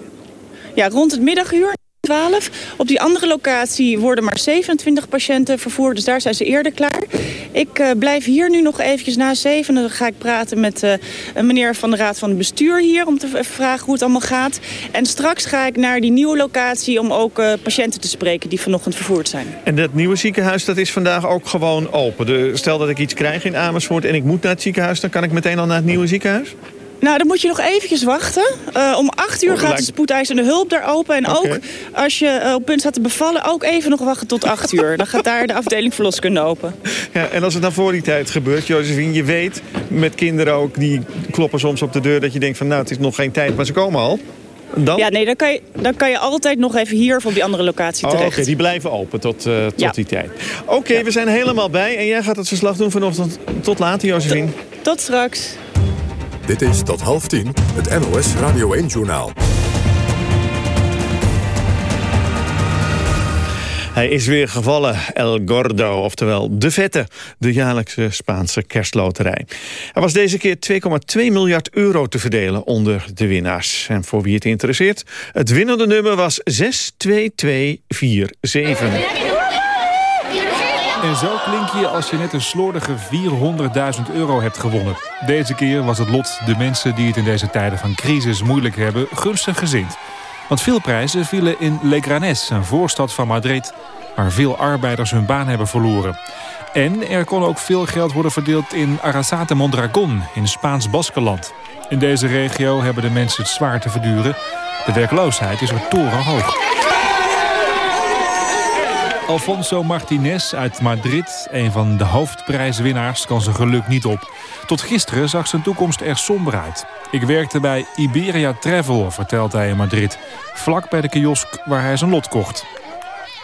Ja, rond het middaguur. 12. Op die andere locatie worden maar 27 patiënten vervoerd. Dus daar zijn ze eerder klaar. Ik uh, blijf hier nu nog eventjes na 7. Dan ga ik praten met uh, een meneer van de Raad van Bestuur hier... om te vragen hoe het allemaal gaat. En straks ga ik naar die nieuwe locatie... om ook uh, patiënten te spreken die vanochtend vervoerd zijn. En dat nieuwe ziekenhuis dat is vandaag ook gewoon open? Stel dat ik iets krijg in Amersfoort en ik moet naar het ziekenhuis... dan kan ik meteen al naar het nieuwe ziekenhuis? Nou, dan moet je nog eventjes wachten. Uh, om acht uur gaat de spoedeisende hulp daar open. En okay. ook als je uh, op punt staat te bevallen, ook even nog wachten tot acht uur. Dan gaat daar de afdeling verloskunde open. Ja, en als het dan voor die tijd gebeurt, Josephine, je weet met kinderen ook, die kloppen soms op de deur dat je denkt van nou, het is nog geen tijd, maar ze komen al. Dan? Ja, nee, dan kan, je, dan kan je altijd nog even hier of op die andere locatie terecht. Oh, Oké, okay, die blijven open tot, uh, tot ja. die tijd. Oké, okay, ja. we zijn helemaal bij. En jij gaat het verslag doen vanochtend. Tot later, Josephine. Tot straks. Dit is tot half tien het NOS Radio 1-journaal. Hij is weer gevallen, El Gordo, oftewel De Vette, de jaarlijkse Spaanse kerstloterij. Er was deze keer 2,2 miljard euro te verdelen onder de winnaars. En voor wie het interesseert, het winnende nummer was 62247. En zo klink je als je net een slordige 400.000 euro hebt gewonnen. Deze keer was het lot de mensen die het in deze tijden van crisis moeilijk hebben gunstig gezind. Want veel prijzen vielen in Legranes, een voorstad van Madrid... waar veel arbeiders hun baan hebben verloren. En er kon ook veel geld worden verdeeld in Arrasate Mondragon, in Spaans Baskeland. In deze regio hebben de mensen het zwaar te verduren. De werkloosheid is er torenhoog. Alfonso Martinez uit Madrid, een van de hoofdprijswinnaars, kan zijn geluk niet op. Tot gisteren zag zijn toekomst er somber uit. Ik werkte bij Iberia Travel, vertelt hij in Madrid. Vlak bij de kiosk waar hij zijn lot kocht.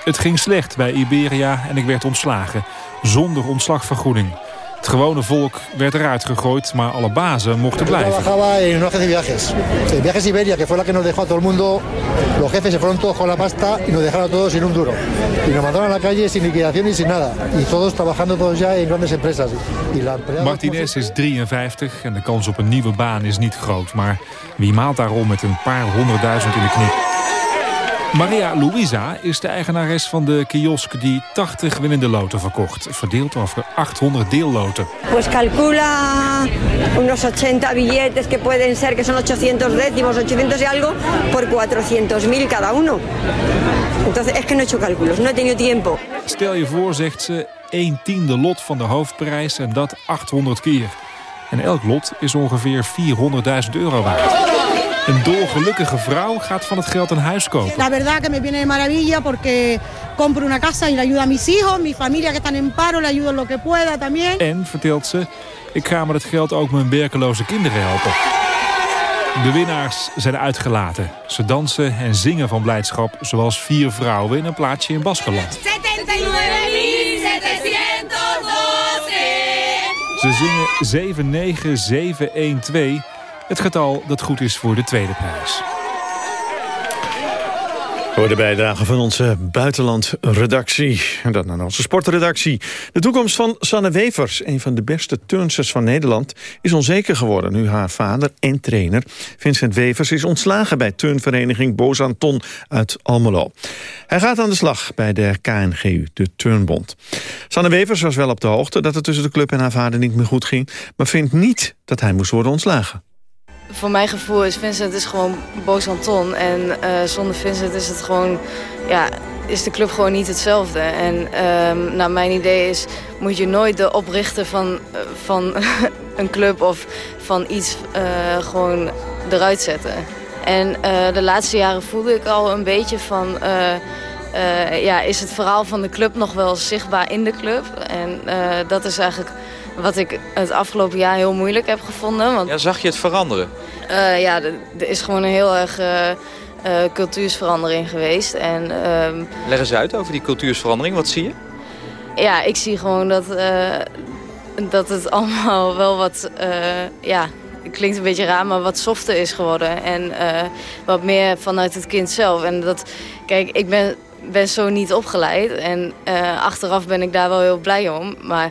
Het ging slecht bij Iberia en ik werd ontslagen. Zonder ontslagvergoeding. Het gewone volk werd eruit gegooid, maar alle bazen mochten blijven. viajes. Iberia, que fue la que nos dejó a todo el mundo. Los jefes se fueron todos con la pasta y nos dejaron a todos sin un duro. Y nos mandaron a la calle sin liquidación y sin nada. Y todos trabajando todos ya en grandes empresas. Y la empleada- Martinez is 53 en de kans op een nieuwe baan is niet groot. Maar wie maalt daarom met een paar honderdduizend in de knie? Maria Luisa is de eigenares van de kiosk die 80 winnende loten verkocht. Verdeeld over 800 deelloten. Pues calcula unos 80 billetes que pueden ser, que son 800 décimos, 800 y algo, por 400.000 cada uno. Entonces es que no he hecho cálculos, no he tenido tiempo. Stel je voor, zegt ze, 1 tiende lot van de hoofdprijs en dat 800 keer. En elk lot is ongeveer 400.000 euro waard. Een dolgelukkige vrouw gaat van het geld een huis kopen. La verdad que me viene de maravilla porque compro una casa y le ayudo a mis hijos, mi familia que están en paro, le ayudo en lo que pueda también. En, vertelt ze, ik ga met het geld ook mijn werkeloze kinderen helpen. De winnaars zijn uitgelaten. Ze dansen en zingen van blijdschap zoals vier vrouwen in een plaatsje in Baskeland. 79.712. Ze zingen 79712, het getal dat goed is voor de tweede prijs. Voor de bijdrage van onze buitenlandredactie. En dan naar onze sportredactie. De toekomst van Sanne Wevers, een van de beste turnsters van Nederland... is onzeker geworden nu haar vader en trainer Vincent Wevers... is ontslagen bij turnvereniging Bozanton uit Almelo. Hij gaat aan de slag bij de KNGU, de Turnbond. Sanne Wevers was wel op de hoogte dat het tussen de club en haar vader niet meer goed ging... maar vindt niet dat hij moest worden ontslagen. Voor mijn gevoel is Vincent is gewoon Boos Anton. En eh, zonder Vincent is het gewoon, ja, is de club gewoon niet hetzelfde. En ehm nou, mijn idee is, moet je nooit de oprichter van, eh, van een club of van iets eh, gewoon eruit zetten. En de laatste jaren voelde ik al een beetje van... ja, is het verhaal van de club nog wel zichtbaar in de club? En dat is eigenlijk wat ik het afgelopen jaar heel moeilijk heb gevonden. Want Ja, zag je het veranderen? eh, ja, er is gewoon een heel erg eh, eh, cultuursverandering geweest. En ehm, Leg eens uit over die cultuursverandering. Wat zie je? ja, ik zie gewoon dat, dat het allemaal wel wat, ja, het klinkt een beetje raar, maar wat softer is geworden. En wat meer vanuit het kind zelf. En dat, kijk, ik ben, ben zo niet opgeleid. En achteraf ben ik daar wel heel blij om. Maar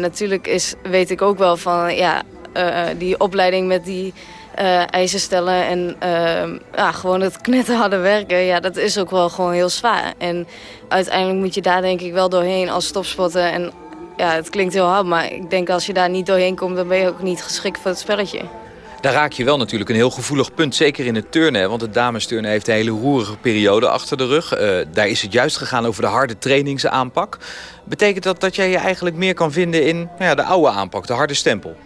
natuurlijk is, weet ik ook wel van, ja, eh, die opleiding met die eh, eisen stellen en eh, ja, gewoon het knetterharde werken, ja, dat is ook wel gewoon heel zwaar. En uiteindelijk moet je daar denk ik wel doorheen als topsporter. En ja, het klinkt heel hard, maar ik denk als je daar niet doorheen komt, dan ben je ook niet geschikt voor het spelletje. Daar raak je wel natuurlijk een heel gevoelig punt. Zeker in het turnen. Want het damesturnen heeft een hele roerige periode achter de rug. Eh, daar is het juist gegaan over de harde trainingsaanpak. Betekent dat dat jij je eigenlijk meer kan vinden in nou ja, de oude aanpak, de harde stempel?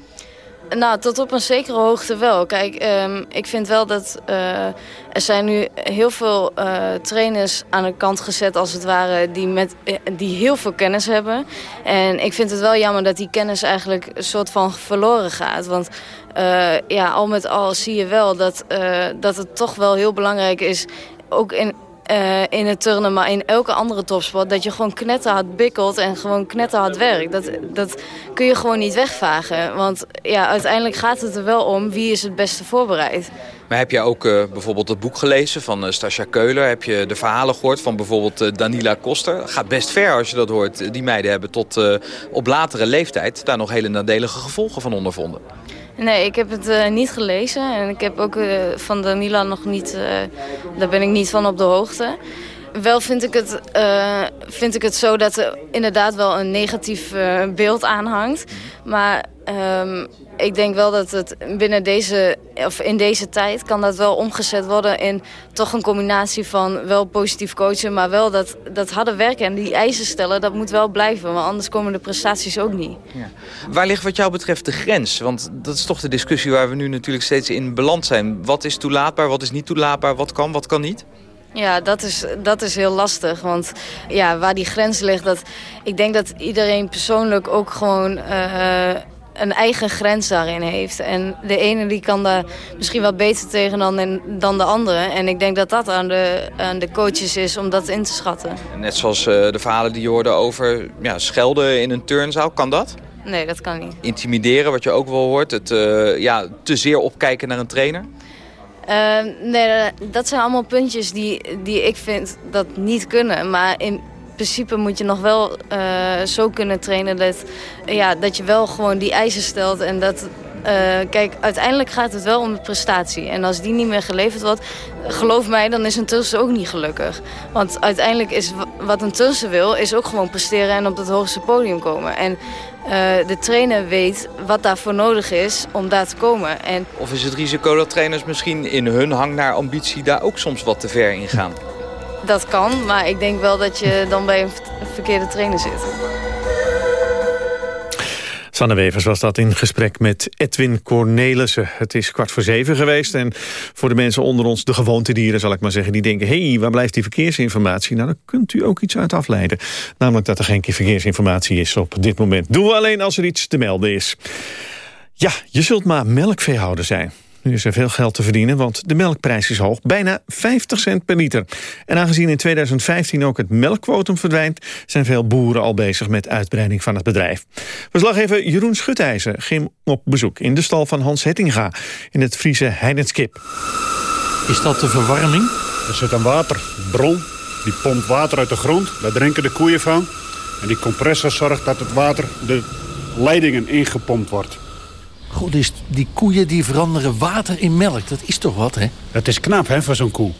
Nou, tot op een zekere hoogte wel. Kijk, ehm, ik vind wel dat eh, er zijn nu heel veel eh, trainers aan de kant gezet, als het ware, die, met, eh, die heel veel kennis hebben. En ik vind het wel jammer dat die kennis eigenlijk een soort van verloren gaat. Want ja, al met al zie je wel dat, dat het toch wel heel belangrijk is, ook in, eh, in het turnen, maar in elke andere topsport... dat je gewoon knetterhard bikkelt en gewoon knetterhard werkt. Dat, dat kun je gewoon niet wegvagen. Want ja, uiteindelijk gaat het er wel om wie is het beste voorbereid. Maar heb je ook uh, bijvoorbeeld het boek gelezen van uh, Stasja Keuler? Heb je de verhalen gehoord van bijvoorbeeld Danila Koster? Gaat best ver als je dat hoort. Die meiden hebben tot op latere leeftijd daar nog hele nadelige gevolgen van ondervonden. Nee, ik heb het uh, niet gelezen. En ik heb ook uh, van Danila nog niet... Uh, daar ben ik niet van op de hoogte. Wel vind ik het, vind ik het zo dat er inderdaad wel een negatief beeld aanhangt. Maar um, ik denk wel dat het binnen deze, of in deze tijd kan dat wel omgezet worden in toch een combinatie van wel positief coachen, maar wel dat, dat harde werken en die eisen stellen, dat moet wel blijven, want anders komen de prestaties ook niet. Ja. Waar ligt wat jou betreft de grens? Want dat is toch de discussie waar we nu natuurlijk steeds in beland zijn. Wat is toelaatbaar, wat is niet toelaatbaar, wat kan, wat kan niet? Ja, dat is, dat is heel lastig. Want ja, waar die grens ligt, dat, ik denk dat iedereen persoonlijk ook gewoon uh, een eigen grens daarin heeft. En de ene die kan daar misschien wat beter tegen dan, dan de andere. En ik denk dat dat aan de, aan de coaches is om dat in te schatten. Net zoals uh, de verhalen die je hoorde over ja, schelden in een turnzaal, kan dat? Nee, dat kan niet. Intimideren, wat je ook wel hoort. Het uh, ja, te zeer opkijken naar een trainer? Uh, nee, dat zijn allemaal puntjes die, die ik vind dat niet kunnen. Maar in principe moet je nog wel uh, zo kunnen trainen dat, ja, dat je wel gewoon die eisen stelt. En dat, kijk, uiteindelijk gaat het wel om de prestatie. En als die niet meer geleverd wordt, geloof mij, dan is een Turse ook niet gelukkig. Want uiteindelijk is wat een Turse wil, is ook gewoon presteren en op het hoogste podium komen. En uh, de trainer weet wat daarvoor nodig is om daar te komen. En... Of is het risico dat trainers misschien in hun hang naar ambitie daar ook soms wat te ver in gaan? Dat kan, maar ik denk wel dat je dan bij een verkeerde trainer zit. Sanne Wevers was dat in gesprek met Edwin Cornelissen. Het is kwart voor zeven geweest en voor de mensen onder ons, de gewoontedieren zal ik maar zeggen, die denken, hé, hey, waar blijft die verkeersinformatie? Nou, daar kunt u ook iets uit afleiden. Namelijk dat er geen verkeersinformatie is op dit moment. Doen we alleen als er iets te melden is. Ja, je zult maar melkveehouder zijn. Nu is er veel geld te verdienen, want de melkprijs is hoog. Bijna 50 cent per liter. En aangezien in 2015 ook het melkquotum verdwijnt... zijn veel boeren al bezig met uitbreiding van het bedrijf. Verslaggever Jeroen Schutijzer ging op bezoek... in de stal van Hans Hettinga in het Friese Heidenskip. Is dat de verwarming? Er zit een waterbron, die pompt water uit de grond. Daar drinken de koeien van. En die compressor zorgt dat het water de leidingen ingepompt wordt. Goed, dus die koeien die veranderen water in melk. Dat is toch wat, hè? Dat is knap, hè, voor zo'n koe.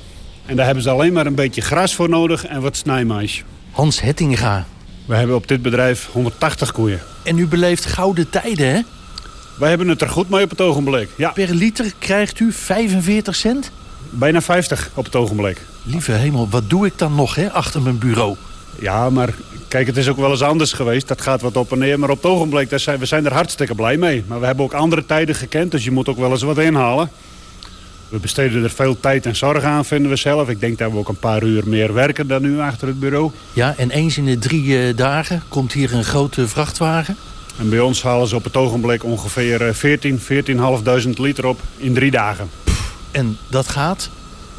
En daar hebben ze alleen maar een beetje gras voor nodig en wat snijmais. Hans Hettinga. We hebben op dit bedrijf 180 koeien. En u beleeft gouden tijden, hè? Wij hebben het er goed mee op het ogenblik, ja. Per liter krijgt u 45 cent? Bijna 50 op het ogenblik. Lieve hemel, wat doe ik dan nog, hè, achter mijn bureau? Ja, maar Kijk, het is ook wel eens anders geweest. Dat gaat wat op en neer. Maar op het ogenblik, daar zijn, we zijn er hartstikke blij mee. Maar we hebben ook andere tijden gekend, dus je moet ook wel eens wat inhalen. We besteden er veel tijd en zorg aan, vinden we zelf. Ik denk dat we ook een paar uur meer werken dan nu achter het bureau. Ja, en eens in de drie uh, dagen komt hier een grote vrachtwagen. En bij ons halen ze op het ogenblik ongeveer 14, 14.500 liter op in drie dagen. Pff, en dat gaat?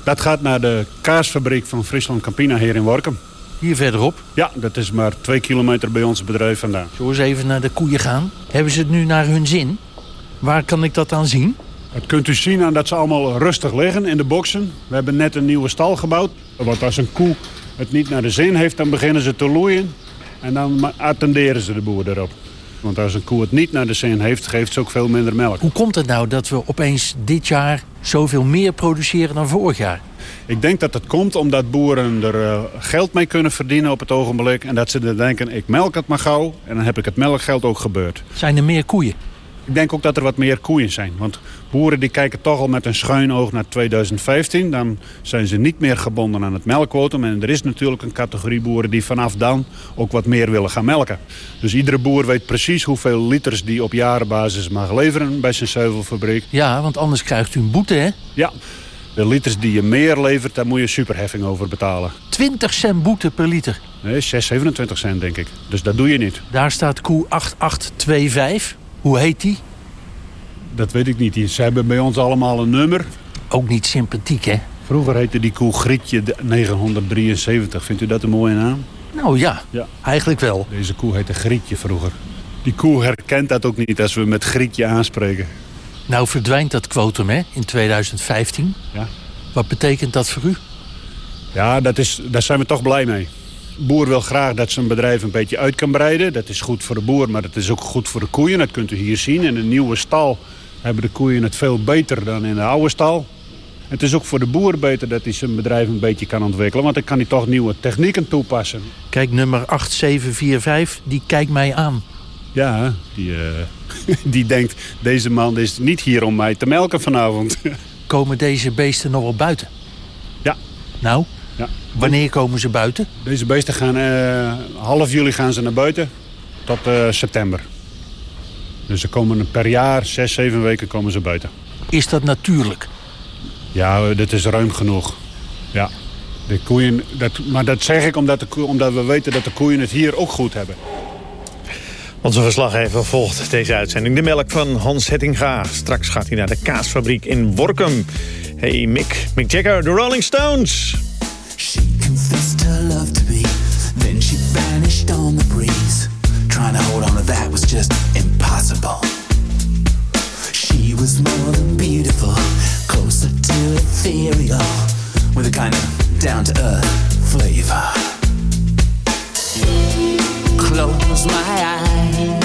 Dat gaat naar de kaasfabriek van Friesland Campina hier in Workum. Hier verderop? Ja, dat is maar twee kilometer bij ons bedrijf vandaan. Zullen we eens even naar de koeien gaan? Hebben ze het nu naar hun zin? Waar kan ik dat aan zien? Dat kunt u zien aan dat ze allemaal rustig liggen in de boksen. We hebben net een nieuwe stal gebouwd. Want als een koe het niet naar de zin heeft, dan beginnen ze te loeien. En dan attenderen ze de boer erop. Want als een koe het niet naar de zin heeft, geeft ze ook veel minder melk. Hoe komt het nou dat we opeens dit jaar zoveel meer produceren dan vorig jaar? Ik denk dat het komt omdat boeren er uh, geld mee kunnen verdienen op het ogenblik. En dat ze dan denken, ik melk het maar gauw en dan heb ik het melkgeld ook gebeurd. Zijn er meer koeien? Ik denk ook dat er wat meer koeien zijn. Want boeren die kijken toch al met een schuin oog naar 2015. Dan zijn ze niet meer gebonden aan het melkquotum. En er is natuurlijk een categorie boeren die vanaf dan ook wat meer willen gaan melken. Dus iedere boer weet precies hoeveel liters die op jarenbasis mag leveren bij zijn zuivelfabriek. Ja, want anders krijgt u een boete, hè? Ja. De liters die je meer levert, daar moet je superheffing over betalen. 20 cent boete per liter? Nee, 6, 27 cent denk ik. Dus dat doe je niet. Daar staat koe 8825. Hoe heet die? Dat weet ik niet. Ze hebben bij ons allemaal een nummer. Ook niet sympathiek, hè? Vroeger heette die koe Grietje 973. Vindt u dat een mooie naam? Nou ja, Ja. eigenlijk wel. Deze koe heette Grietje vroeger. Die koe herkent dat ook niet als we met Grietje aanspreken. Nou verdwijnt dat kwotum hè, in 2015. Ja. Wat betekent dat voor u? Ja, dat is, daar zijn we toch blij mee. De boer wil graag dat zijn bedrijf een beetje uit kan breiden. Dat is goed voor de boer, maar het is ook goed voor de koeien. Dat kunt u hier zien. In een nieuwe stal hebben de koeien het veel beter dan in de oude stal. Het is ook voor de boer beter dat hij zijn bedrijf een beetje kan ontwikkelen. Want dan kan hij toch nieuwe technieken toepassen. Kijk, nummer 8745, die kijkt mij aan. Ja, die, eh, die denkt, deze man is niet hier om mij te melken vanavond. Komen deze beesten nog wel buiten? Ja. Nou, Ja. wanneer komen ze buiten? Deze beesten gaan, eh, half juli gaan ze naar buiten tot eh, september. Dus ze komen per jaar, zes, zeven weken komen ze buiten. Is dat natuurlijk? Ja, dit is ruim genoeg. Ja. De koeien, dat, maar dat zeg ik omdat, de, koe- omdat we weten dat de koeien het hier ook goed hebben. Onze verslaggever volgt deze uitzending. De melk van Hans Hettinga. Straks gaat hij naar de kaasfabriek in Workum. Hey Mick, Mick Jagger, de Rolling Stones. confessed her love to me. Then she vanished on the breeze. Trying to hold on to that was just impossible. She was more than beautiful, closer to ethereal, with a kind of down to earth flavor. Close my eyes.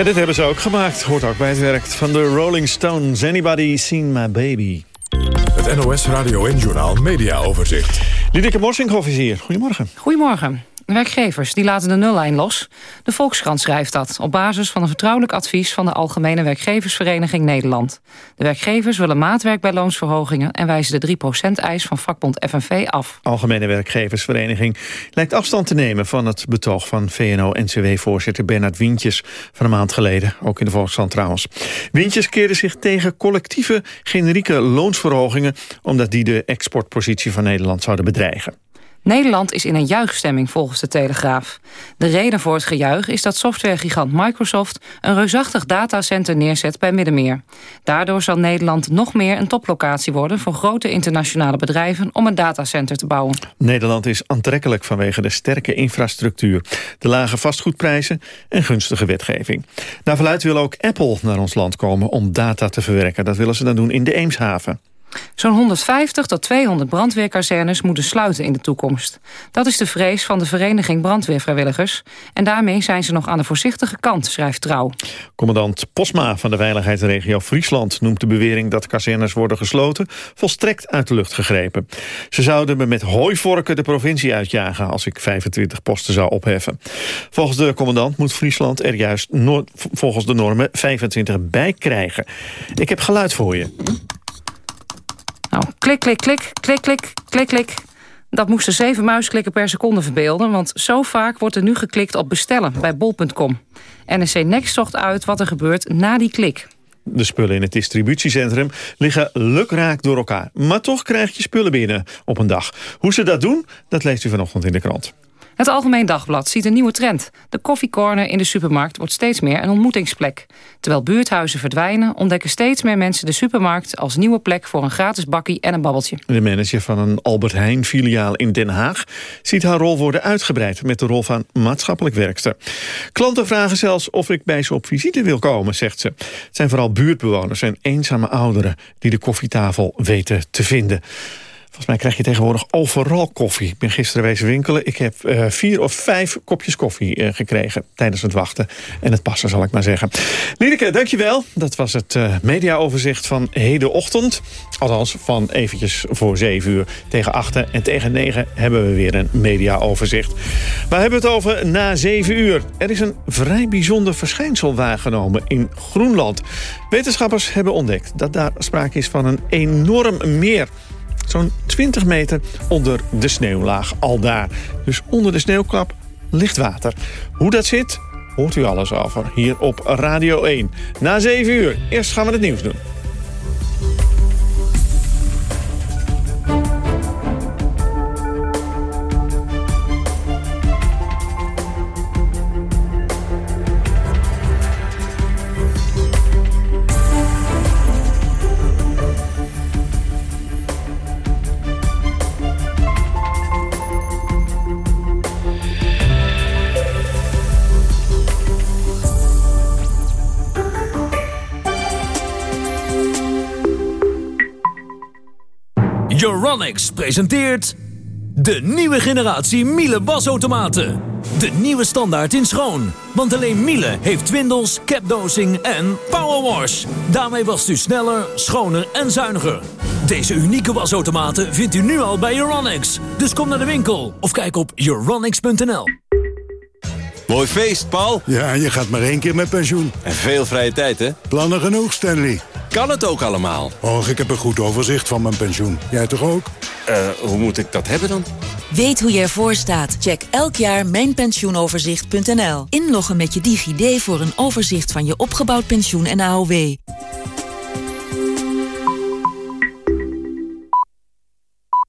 Ja, dit hebben ze ook gemaakt. Hoort ook bij het werk van de Rolling Stones. Anybody seen my baby? Het NOS Radio en Journaal Media Overzicht. Liedeke Morsinghoff is hier. Goedemorgen. Goedemorgen. Werkgevers die laten de nullijn los. De Volkskrant schrijft dat op basis van een vertrouwelijk advies... van de Algemene Werkgeversvereniging Nederland. De werkgevers willen maatwerk bij loonsverhogingen... en wijzen de 3%-eis van vakbond FNV af. Algemene Werkgeversvereniging lijkt afstand te nemen... van het betoog van VNO-NCW-voorzitter Bernard Wientjes... van een maand geleden, ook in de Volkskrant trouwens. Wientjes keerde zich tegen collectieve generieke loonsverhogingen... omdat die de exportpositie van Nederland zouden bedreigen. Nederland is in een juichstemming volgens de Telegraaf. De reden voor het gejuich is dat softwaregigant Microsoft... een reusachtig datacenter neerzet bij Middenmeer. Daardoor zal Nederland nog meer een toplocatie worden... voor grote internationale bedrijven om een datacenter te bouwen. Nederland is aantrekkelijk vanwege de sterke infrastructuur... de lage vastgoedprijzen en gunstige wetgeving. Naar verluid wil ook Apple naar ons land komen om data te verwerken. Dat willen ze dan doen in de Eemshaven. Zo'n 150 tot 200 brandweerkazernes moeten sluiten in de toekomst. Dat is de vrees van de vereniging Brandweervrijwilligers. En daarmee zijn ze nog aan de voorzichtige kant, schrijft Trouw. Commandant Posma van de veiligheidsregio Friesland... noemt de bewering dat kazernes worden gesloten... volstrekt uit de lucht gegrepen. Ze zouden me met hooivorken de provincie uitjagen... als ik 25 posten zou opheffen. Volgens de commandant moet Friesland er juist volgens de normen 25 bij krijgen. Ik heb geluid voor je. Nou, klik, klik, klik, klik, klik, klik, klik. Dat moesten zeven muisklikken per seconde verbeelden... want zo vaak wordt er nu geklikt op bestellen bij bol.com. NSC Next zocht uit wat er gebeurt na die klik. De spullen in het distributiecentrum liggen lukraak door elkaar. Maar toch krijg je spullen binnen op een dag. Hoe ze dat doen, dat leest u vanochtend in de krant. Het Algemeen Dagblad ziet een nieuwe trend. De koffiecorner in de supermarkt wordt steeds meer een ontmoetingsplek. Terwijl buurthuizen verdwijnen, ontdekken steeds meer mensen de supermarkt... als nieuwe plek voor een gratis bakkie en een babbeltje. De manager van een Albert Heijn-filiaal in Den Haag... ziet haar rol worden uitgebreid met de rol van maatschappelijk werkster. Klanten vragen zelfs of ik bij ze op visite wil komen, zegt ze. Het zijn vooral buurtbewoners en eenzame ouderen... die de koffietafel weten te vinden. Volgens mij krijg je tegenwoordig overal koffie. Ik ben gisteren wezen winkelen. Ik heb uh, vier of vijf kopjes koffie uh, gekregen tijdens het wachten. En het passen, zal ik maar zeggen. Liedeke, dankjewel. Dat was het uh, mediaoverzicht van hedenochtend. Althans, van eventjes voor zeven uur tegen achten. En tegen negen hebben we weer een mediaoverzicht. Waar hebben we het over na zeven uur? Er is een vrij bijzonder verschijnsel waargenomen in Groenland. Wetenschappers hebben ontdekt dat daar sprake is van een enorm meer zo'n 20 meter onder de sneeuwlaag al daar. Dus onder de sneeuwklap ligt water. Hoe dat zit, hoort u alles over hier op Radio 1. Na 7 uur, eerst gaan we het nieuws doen. Presenteert... de nieuwe generatie Miele wasautomaten. De nieuwe standaard in schoon. Want alleen Miele heeft twindels, capdosing en powerwash. Daarmee wast u sneller, schoner en zuiniger. Deze unieke wasautomaten vindt u nu al bij Euronics. Dus kom naar de winkel of kijk op euronics.nl. Mooi feest, Paul. Ja, je gaat maar één keer met pensioen. En veel vrije tijd, hè? Plannen genoeg, Stanley. Kan het ook allemaal? Och, ik heb een goed overzicht van mijn pensioen. Jij toch ook? Uh, hoe moet ik dat hebben dan? Weet hoe je ervoor staat? Check elk jaar mijnpensioenoverzicht.nl. Inloggen met je DigiD voor een overzicht van je opgebouwd pensioen en AOW.